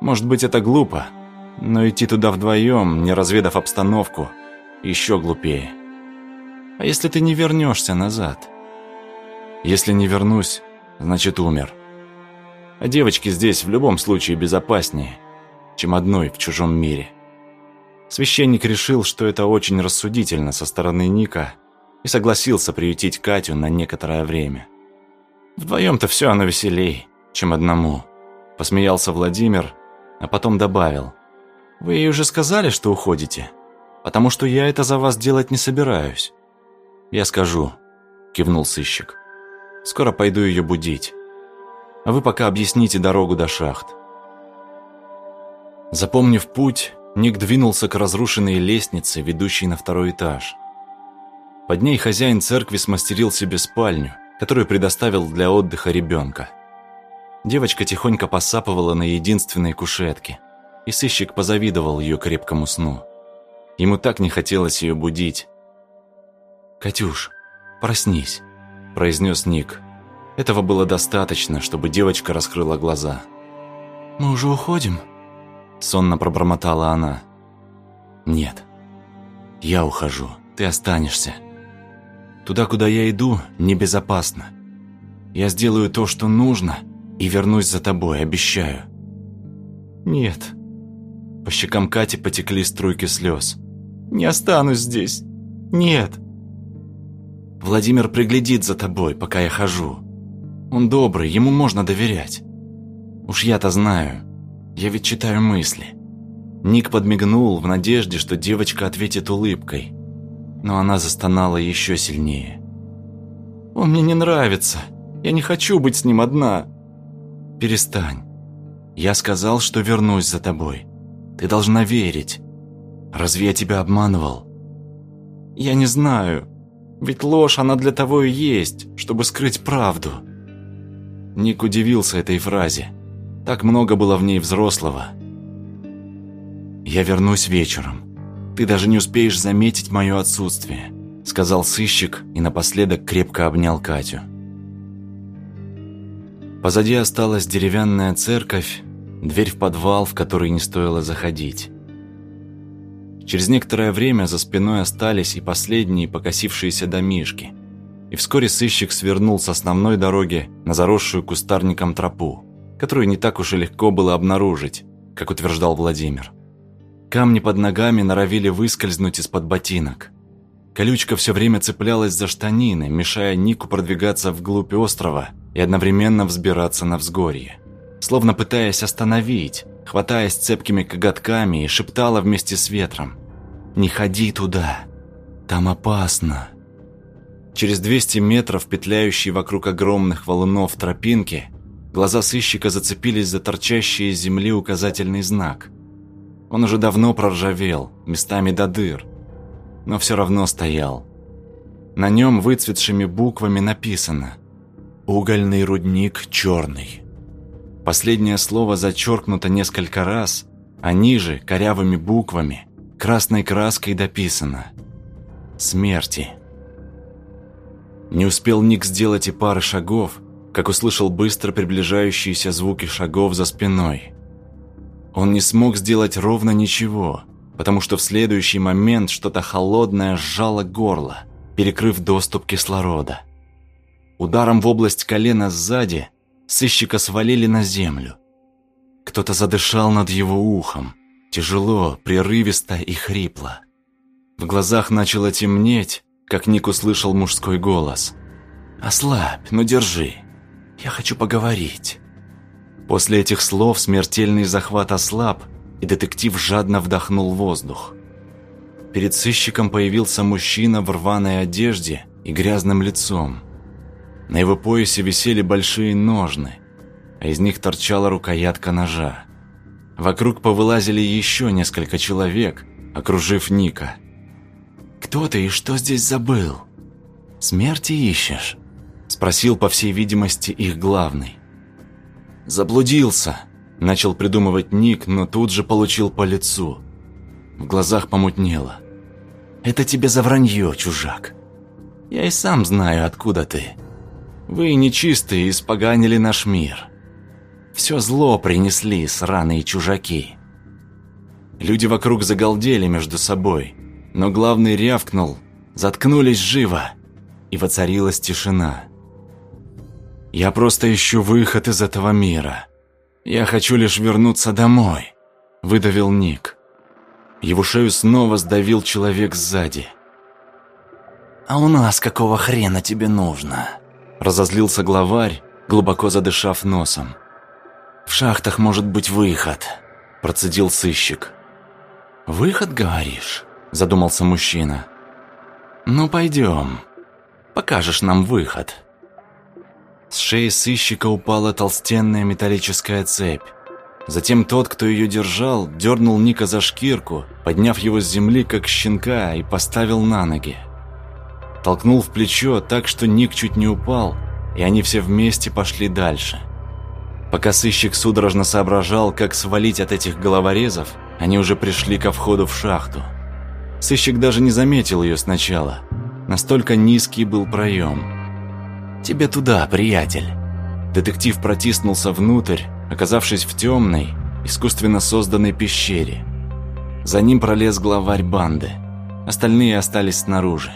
Может быть, это глупо, но идти туда вдвоем, не разведав обстановку, еще глупее. А если ты не вернешься назад? Если не вернусь, значит умер. А девочке здесь в любом случае безопаснее, чем одной в чужом мире. Священник решил, что это очень рассудительно со стороны Ника и согласился приютить Катю на некоторое время. Вдвоем-то все оно веселей, чем одному. Посмеялся Владимир, а потом добавил. «Вы ей уже сказали, что уходите? Потому что я это за вас делать не собираюсь». «Я скажу», – кивнул сыщик. «Скоро пойду ее будить. А вы пока объясните дорогу до шахт». Запомнив путь, Ник двинулся к разрушенной лестнице, ведущей на второй этаж. Под ней хозяин церкви смастерил себе спальню, которую предоставил для отдыха ребенка. Девочка тихонько посапывала на единственной кушетке, и сыщик позавидовал ее крепкому сну. Ему так не хотелось ее будить. «Катюш, проснись», – произнес Ник. Этого было достаточно, чтобы девочка раскрыла глаза. «Мы уже уходим?» – сонно пробормотала она. «Нет, я ухожу, ты останешься. Туда, куда я иду, небезопасно. Я сделаю то, что нужно – и вернусь за тобой, обещаю». «Нет». По щекам Кати потекли струйки слез. «Не останусь здесь. Нет». «Владимир приглядит за тобой, пока я хожу. Он добрый, ему можно доверять. Уж я-то знаю. Я ведь читаю мысли». Ник подмигнул в надежде, что девочка ответит улыбкой. Но она застонала еще сильнее. «Он мне не нравится. Я не хочу быть с ним одна. «Перестань. Я сказал, что вернусь за тобой. Ты должна верить. Разве я тебя обманывал?» «Я не знаю. Ведь ложь, она для того и есть, чтобы скрыть правду». Ник удивился этой фразе. Так много было в ней взрослого. «Я вернусь вечером. Ты даже не успеешь заметить мое отсутствие», сказал сыщик и напоследок крепко обнял Катю. Позади осталась деревянная церковь, дверь в подвал, в который не стоило заходить. Через некоторое время за спиной остались и последние покосившиеся домишки. И вскоре сыщик свернул с основной дороги на заросшую кустарником тропу, которую не так уж и легко было обнаружить, как утверждал Владимир. Камни под ногами норовили выскользнуть из-под ботинок. Колючка все время цеплялась за штанины, мешая Нику продвигаться вглубь острова и одновременно взбираться на взгорье. Словно пытаясь остановить, хватаясь цепкими коготками и шептала вместе с ветром. «Не ходи туда, там опасно». Через 200 метров, петляющей вокруг огромных валунов тропинки, глаза сыщика зацепились за торчащий из земли указательный знак. Он уже давно проржавел, местами до дыр, но все равно стоял. На нем выцветшими буквами написано Угольный рудник черный. Последнее слово зачеркнуто несколько раз, а ниже, корявыми буквами, красной краской дописано «Смерти». Не успел Ник сделать и пары шагов, как услышал быстро приближающиеся звуки шагов за спиной. Он не смог сделать ровно ничего, потому что в следующий момент что-то холодное сжало горло, перекрыв доступ кислорода. Ударом в область колена сзади сыщика свалили на землю. Кто-то задышал над его ухом. Тяжело, прерывисто и хрипло. В глазах начало темнеть, как Ник услышал мужской голос. «Ослабь, ну держи. Я хочу поговорить». После этих слов смертельный захват ослаб, и детектив жадно вдохнул воздух. Перед сыщиком появился мужчина в рваной одежде и грязным лицом. На его поясе висели большие ножны, а из них торчала рукоятка ножа. Вокруг повылазили еще несколько человек, окружив Ника. «Кто ты и что здесь забыл? Смерти ищешь?» Спросил, по всей видимости, их главный. «Заблудился», – начал придумывать Ник, но тут же получил по лицу. В глазах помутнело. «Это тебе за вранье, чужак. Я и сам знаю, откуда ты. Вы нечистые испоганили наш мир. Все зло принесли сраные чужаки». Люди вокруг загалдели между собой, но главный рявкнул «Заткнулись живо!» и воцарилась тишина. Я просто ищу выход из этого мира. Я хочу лишь вернуться домой», – выдавил Ник. Его шею снова сдавил человек сзади. «А у нас какого хрена тебе нужно?» – разозлился главарь, глубоко задышав носом. «В шахтах может быть выход», – процедил сыщик. «Выход, говоришь?» – задумался мужчина. «Ну, пойдем. Покажешь нам выход». С шеи сыщика упала толстенная металлическая цепь. Затем тот, кто ее держал, дернул Ника за шкирку, подняв его с земли, как щенка, и поставил на ноги. Толкнул в плечо так, что Ник чуть не упал, и они все вместе пошли дальше. Пока сыщик судорожно соображал, как свалить от этих головорезов, они уже пришли ко входу в шахту. Сыщик даже не заметил ее сначала. Настолько низкий был проем. «Тебе туда, приятель!» Детектив протиснулся внутрь, оказавшись в темной, искусственно созданной пещере. За ним пролез главарь банды. Остальные остались снаружи.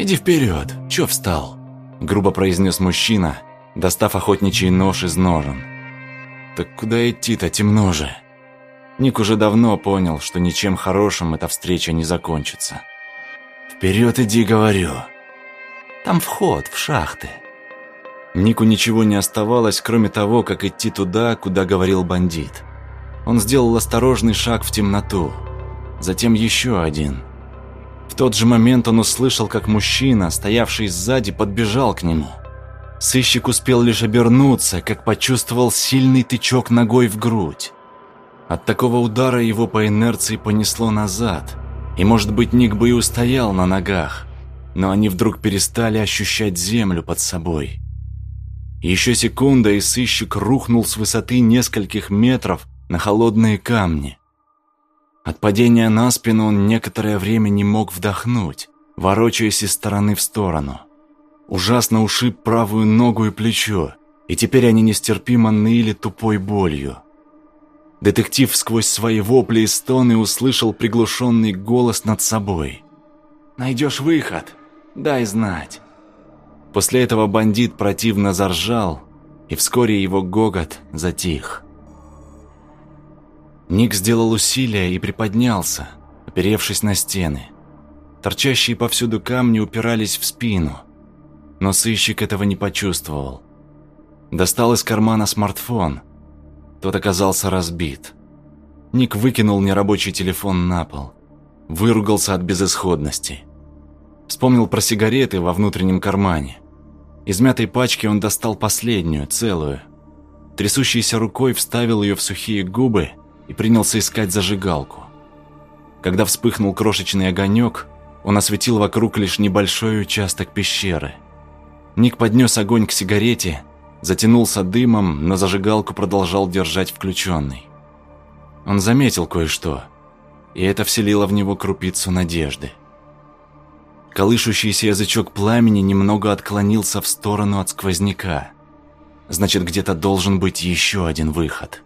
«Иди вперед, чё встал?» Грубо произнес мужчина, достав охотничий нож из ножен. «Так куда идти-то, темно же?» Ник уже давно понял, что ничем хорошим эта встреча не закончится. «Вперед иди, говорю!» Там вход в шахты». Нику ничего не оставалось, кроме того, как идти туда, куда говорил бандит. Он сделал осторожный шаг в темноту, затем еще один. Тот же момент он услышал, как мужчина, стоявший сзади, подбежал к нему. Сыщик успел лишь обернуться, как почувствовал сильный тычок ногой в грудь. От такого удара его по инерции понесло назад, и, может быть, Ник бы и устоял на ногах но они вдруг перестали ощущать землю под собой. Еще секунда, и сыщик рухнул с высоты нескольких метров на холодные камни. От падения на спину он некоторое время не мог вдохнуть, ворочаясь из стороны в сторону. Ужасно ушиб правую ногу и плечо, и теперь они нестерпимо ныли тупой болью. Детектив сквозь свои вопли и стоны услышал приглушенный голос над собой. «Найдешь выход!» дай знать». После этого бандит противно заржал, и вскоре его гогот затих. Ник сделал усилие и приподнялся, оперевшись на стены. Торчащие повсюду камни упирались в спину, но сыщик этого не почувствовал. Достал из кармана смартфон. Тот оказался разбит. Ник выкинул нерабочий телефон на пол. Выругался от безысходности. Вспомнил про сигареты во внутреннем кармане. Из мятой пачки он достал последнюю, целую. Трясущейся рукой вставил ее в сухие губы и принялся искать зажигалку. Когда вспыхнул крошечный огонек, он осветил вокруг лишь небольшой участок пещеры. Ник поднес огонь к сигарете, затянулся дымом, но зажигалку продолжал держать включенной. Он заметил кое-что, и это вселило в него крупицу надежды. Колышущийся язычок пламени немного отклонился в сторону от сквозняка. Значит, где-то должен быть еще один выход.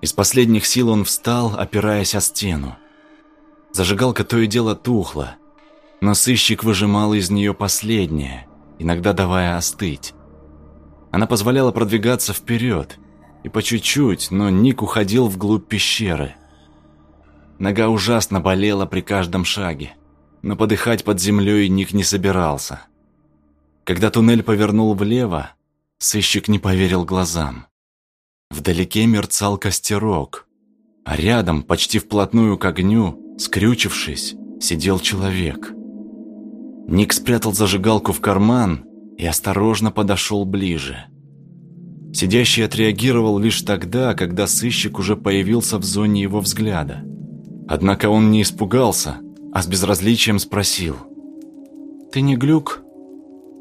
Из последних сил он встал, опираясь о стену. Зажигалка то и дело тухла, но сыщик выжимал из нее последнее, иногда давая остыть. Она позволяла продвигаться вперед, и по чуть-чуть, но Ник уходил вглубь пещеры. Нога ужасно болела при каждом шаге, но подыхать под землей Ник не собирался. Когда туннель повернул влево, сыщик не поверил глазам. Вдалеке мерцал костерок, а рядом, почти вплотную к огню, скрючившись, сидел человек. Ник спрятал зажигалку в карман и осторожно подошел ближе. Сидящий отреагировал лишь тогда, когда сыщик уже появился в зоне его взгляда. Однако он не испугался, а с безразличием спросил. «Ты не глюк?»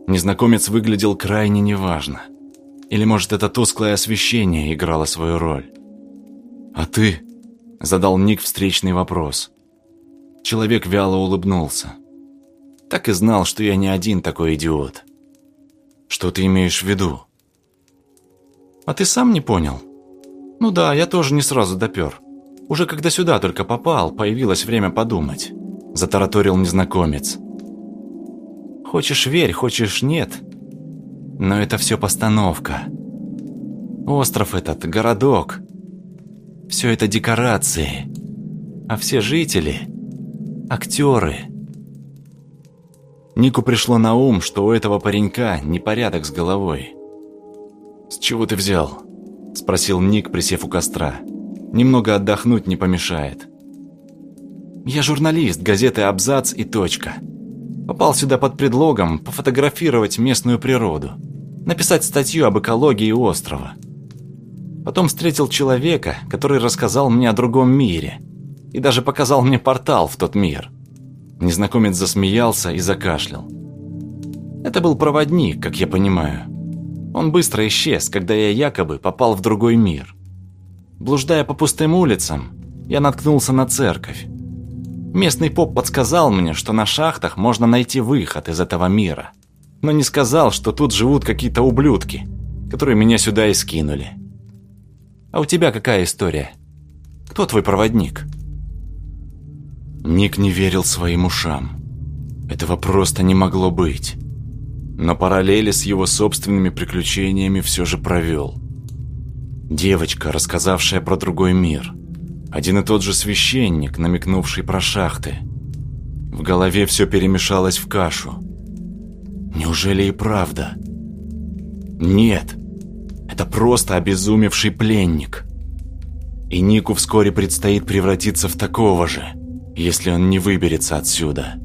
Незнакомец выглядел крайне неважно. Или, может, это тусклое освещение играло свою роль. «А ты?» – задал Ник встречный вопрос. Человек вяло улыбнулся. «Так и знал, что я не один такой идиот». «Что ты имеешь в виду?» «А ты сам не понял?» «Ну да, я тоже не сразу допер. Уже когда сюда только попал, появилось время подумать», – затараторил незнакомец. «Хочешь верь, хочешь нет. Но это все постановка. Остров этот, городок. Все это декорации. А все жители – актеры». Нику пришло на ум, что у этого паренька непорядок с головой. «С чего ты взял?» – спросил Ник, присев у костра. «Немного отдохнуть не помешает». «Я журналист газеты «Абзац» и «Точка». Попал сюда под предлогом пофотографировать местную природу, написать статью об экологии острова. Потом встретил человека, который рассказал мне о другом мире и даже показал мне портал в тот мир. Незнакомец засмеялся и закашлял. Это был проводник, как я понимаю. Он быстро исчез, когда я якобы попал в другой мир. Блуждая по пустым улицам, я наткнулся на церковь. Местный поп подсказал мне, что на шахтах можно найти выход из этого мира, но не сказал, что тут живут какие-то ублюдки, которые меня сюда и скинули. А у тебя какая история? Кто твой проводник? Ник не верил своим ушам. Этого просто не могло быть но параллели с его собственными приключениями все же провел. Девочка, рассказавшая про другой мир. Один и тот же священник, намекнувший про шахты. В голове все перемешалось в кашу. Неужели и правда? Нет, это просто обезумевший пленник. И Нику вскоре предстоит превратиться в такого же, если он не выберется отсюда.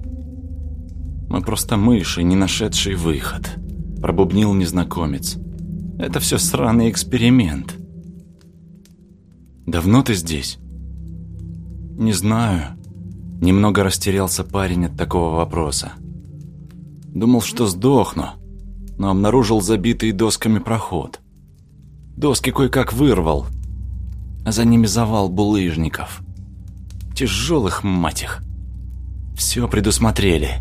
Мы просто мыши, не нашедшие выход», – пробубнил незнакомец. «Это все сраный эксперимент». «Давно ты здесь?» «Не знаю». Немного растерялся парень от такого вопроса. Думал, что сдохну, но обнаружил забитый досками проход. Доски кое-как вырвал, а за ними завал булыжников. Тяжелых, мать их. Все предусмотрели.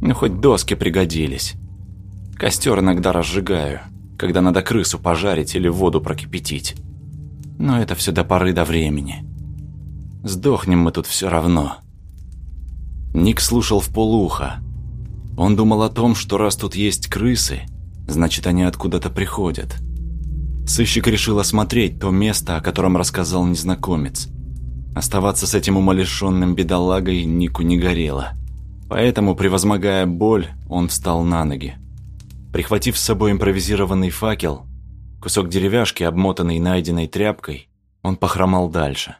Ну, хоть доски пригодились. Костер иногда разжигаю, когда надо крысу пожарить или воду прокипятить. Но это все до поры до времени. Сдохнем мы тут все равно. Ник слушал в полуха. Он думал о том, что раз тут есть крысы, значит, они откуда-то приходят. Сыщик решил осмотреть то место, о котором рассказал незнакомец. Оставаться с этим умалишенным бедолагой Нику не горело. Поэтому, превозмогая боль, он встал на ноги. Прихватив с собой импровизированный факел, кусок деревяшки, обмотанный найденной тряпкой, он похромал дальше.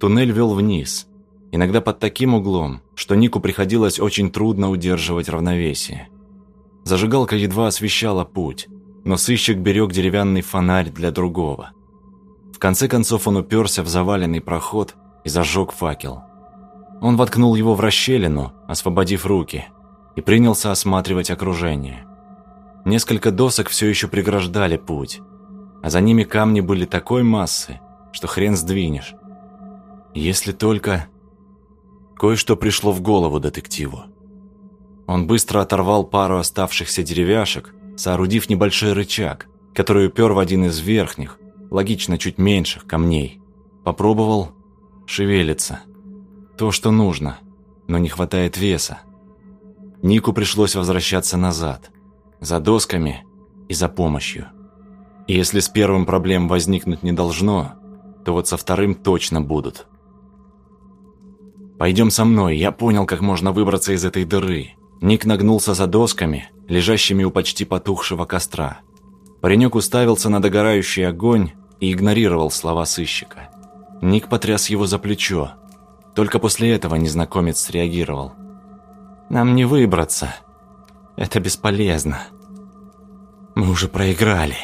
Туннель вел вниз, иногда под таким углом, что Нику приходилось очень трудно удерживать равновесие. Зажигалка едва освещала путь, но сыщик берег деревянный фонарь для другого. В конце концов он уперся в заваленный проход и зажег факел – он воткнул его в расщелину, освободив руки, и принялся осматривать окружение. Несколько досок все еще преграждали путь, а за ними камни были такой массы, что хрен сдвинешь. Если только... Кое-что пришло в голову детективу. Он быстро оторвал пару оставшихся деревяшек, соорудив небольшой рычаг, который упер в один из верхних, логично чуть меньших, камней. Попробовал шевелиться. То, что нужно, но не хватает веса. Нику пришлось возвращаться назад, за досками и за помощью. И если с первым проблем возникнуть не должно, то вот со вторым точно будут. «Пойдем со мной, я понял, как можно выбраться из этой дыры». Ник нагнулся за досками, лежащими у почти потухшего костра. Паренек уставился на догорающий огонь и игнорировал слова сыщика. Ник потряс его за плечо. Только после этого незнакомец среагировал. «Нам не выбраться. Это бесполезно. Мы уже проиграли.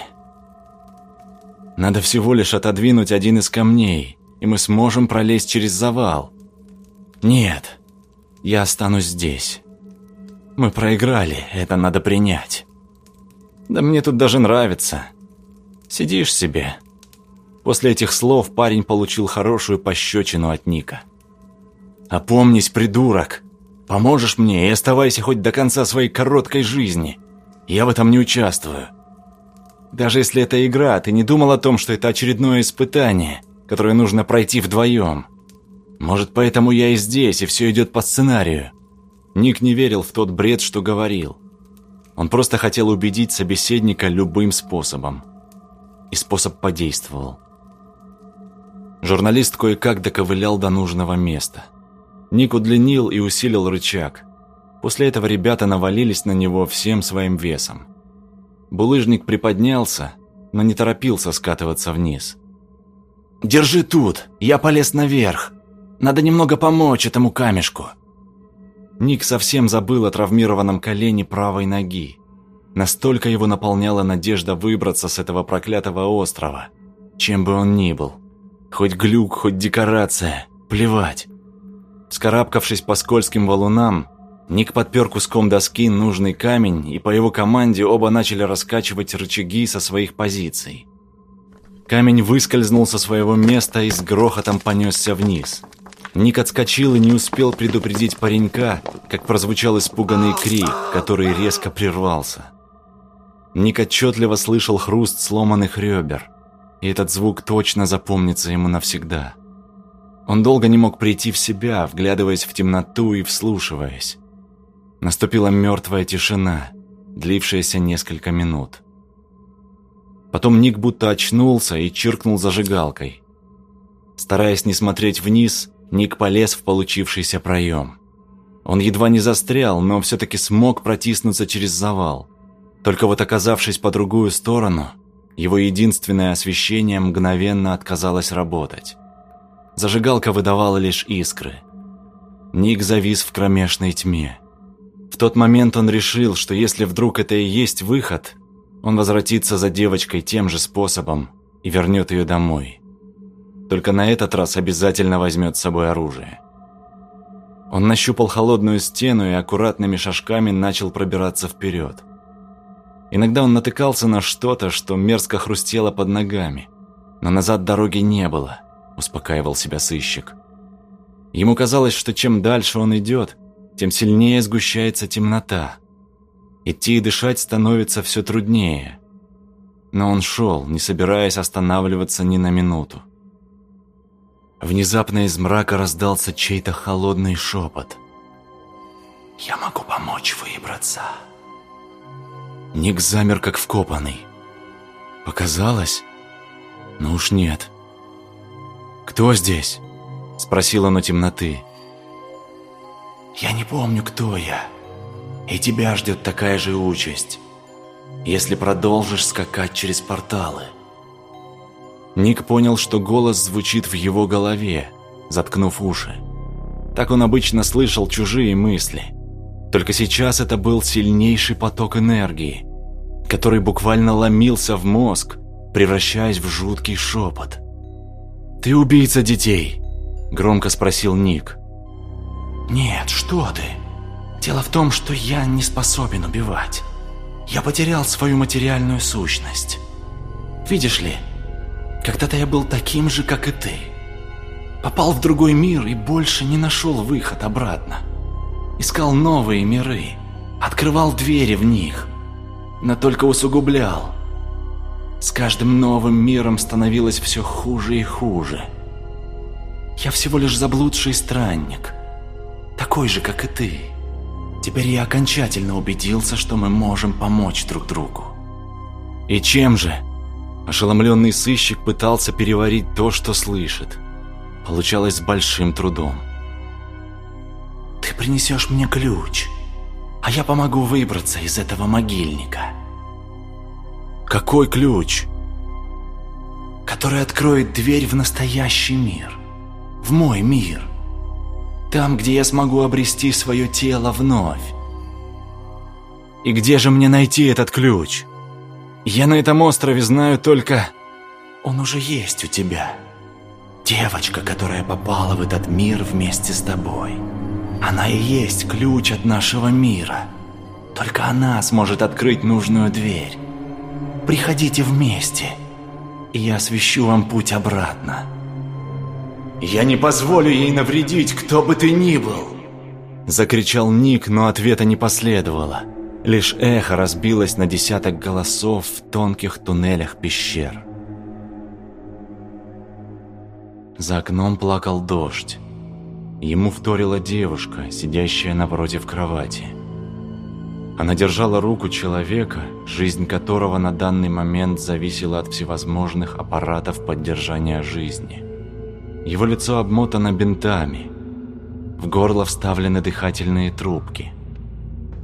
Надо всего лишь отодвинуть один из камней, и мы сможем пролезть через завал. Нет, я останусь здесь. Мы проиграли, это надо принять. Да мне тут даже нравится. Сидишь себе. После этих слов парень получил хорошую пощечину от Ника. «Опомнись, придурок! Поможешь мне и оставайся хоть до конца своей короткой жизни. Я в этом не участвую. Даже если это игра, ты не думал о том, что это очередное испытание, которое нужно пройти вдвоем. Может, поэтому я и здесь, и все идет по сценарию. Ник не верил в тот бред, что говорил. Он просто хотел убедить собеседника любым способом. И способ подействовал. Журналист кое-как доковылял до нужного места. Ник удлинил и усилил рычаг. После этого ребята навалились на него всем своим весом. Булыжник приподнялся, но не торопился скатываться вниз. «Держи тут, я полез наверх. Надо немного помочь этому камешку», Ник совсем забыл о травмированном колене правой ноги. Настолько его наполняла надежда выбраться с этого проклятого острова, чем бы он ни был. Хоть глюк, хоть декорация, плевать. Скарабкавшись по скользким валунам, Ник подпер куском доски нужный камень, и по его команде оба начали раскачивать рычаги со своих позиций. Камень выскользнул со своего места и с грохотом понесся вниз – Ник отскочил и не успел предупредить паренька, как прозвучал испуганный крик, который резко прервался. Ник отчетливо слышал хруст сломанных ребер, и этот звук точно запомнится ему навсегда. Он долго не мог прийти в себя, вглядываясь в темноту и вслушиваясь. Наступила мертвая тишина, длившаяся несколько минут. Потом Ник будто очнулся и чиркнул зажигалкой. Стараясь не смотреть вниз, Ник полез в получившийся проем. Он едва не застрял, но все-таки смог протиснуться через завал. Только вот оказавшись по другую сторону, его единственное освещение мгновенно отказалось работать. Зажигалка выдавала лишь искры. Ник завис в кромешной тьме. В тот момент он решил, что если вдруг это и есть выход, он возвратится за девочкой тем же способом и вернет ее домой. Только на этот раз обязательно возьмет с собой оружие. Он нащупал холодную стену и аккуратными шажками начал пробираться вперед. Иногда он натыкался на что-то, что мерзко хрустело под ногами. Но назад дороги не было, успокаивал себя сыщик. Ему казалось, что чем дальше он идет, тем сильнее сгущается темнота. Идти и дышать становится все труднее. Но он шел, не собираясь останавливаться ни на минуту. Внезапно из мрака раздался чей-то холодный шепот. «Я могу помочь выбраться». Ник замер, как вкопанный. «Показалось? Ну уж нет». «Кто здесь?» – спросил он у темноты. «Я не помню, кто я. И тебя ждет такая же участь, если продолжишь скакать через порталы». Ник понял, что голос звучит в его голове, заткнув уши. Так он обычно слышал чужие мысли. Только сейчас это был сильнейший поток энергии, который буквально ломился в мозг, превращаясь в жуткий шепот. «Ты убийца детей?» – громко спросил Ник. «Нет, что ты? Дело в том, что я не способен убивать. Я потерял свою материальную сущность. Видишь ли, когда-то я был таким же, как и ты. Попал в другой мир и больше не нашел выход обратно. Искал новые миры, открывал двери в них, но только усугублял. С каждым новым миром становилось все хуже и хуже. Я всего лишь заблудший странник, такой же, как и ты. Теперь я окончательно убедился, что мы можем помочь друг другу. И чем же? Ошеломленный сыщик пытался переварить то, что слышит. Получалось с большим трудом. «Ты принесешь мне ключ, а я помогу выбраться из этого могильника». «Какой ключ?» «Который откроет дверь в настоящий мир, в мой мир, там, где я смогу обрести свое тело вновь». «И где же мне найти этот ключ?» Я на этом острове знаю только... Он уже есть у тебя. Девочка, которая попала в этот мир вместе с тобой. Она и есть ключ от нашего мира. Только она сможет открыть нужную дверь. Приходите вместе, и я освещу вам путь обратно. «Я не позволю ей навредить, кто бы ты ни был!» Закричал Ник, но ответа не последовало. Лишь эхо разбилось на десяток голосов в тонких туннелях пещер. За окном плакал дождь. Ему вторила девушка, сидящая напротив кровати. Она держала руку человека, жизнь которого на данный момент зависела от всевозможных аппаратов поддержания жизни. Его лицо обмотано бинтами. В горло вставлены дыхательные трубки.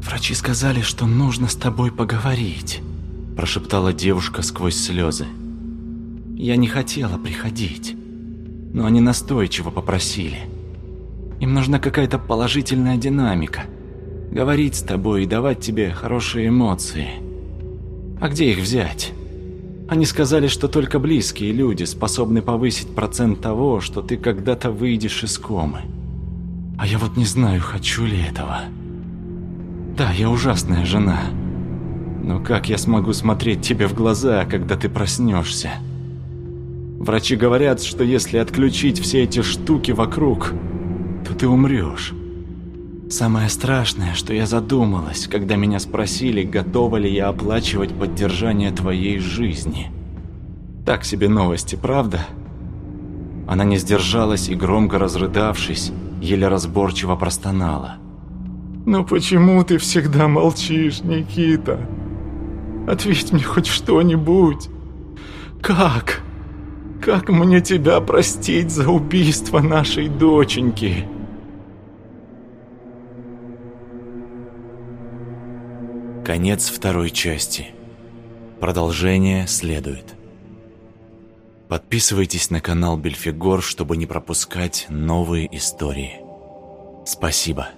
«Врачи сказали, что нужно с тобой поговорить», – прошептала девушка сквозь слезы. «Я не хотела приходить, но они настойчиво попросили. Им нужна какая-то положительная динамика, говорить с тобой и давать тебе хорошие эмоции. А где их взять?» Они сказали, что только близкие люди способны повысить процент того, что ты когда-то выйдешь из комы. А я вот не знаю, хочу ли этого. Да, я ужасная жена. Но как я смогу смотреть тебе в глаза, когда ты проснешься? Врачи говорят, что если отключить все эти штуки вокруг, то ты умрешь. Самое страшное, что я задумалась, когда меня спросили, готова ли я оплачивать поддержание твоей жизни. Так себе новости, правда? Она не сдержалась и, громко разрыдавшись, еле разборчиво простонала. «Ну почему ты всегда молчишь, Никита? Ответь мне хоть что-нибудь. Как? Как мне тебя простить за убийство нашей доченьки?» Конец второй части. Продолжение следует. Подписывайтесь на канал Бельфигор, чтобы не пропускать новые истории. Спасибо.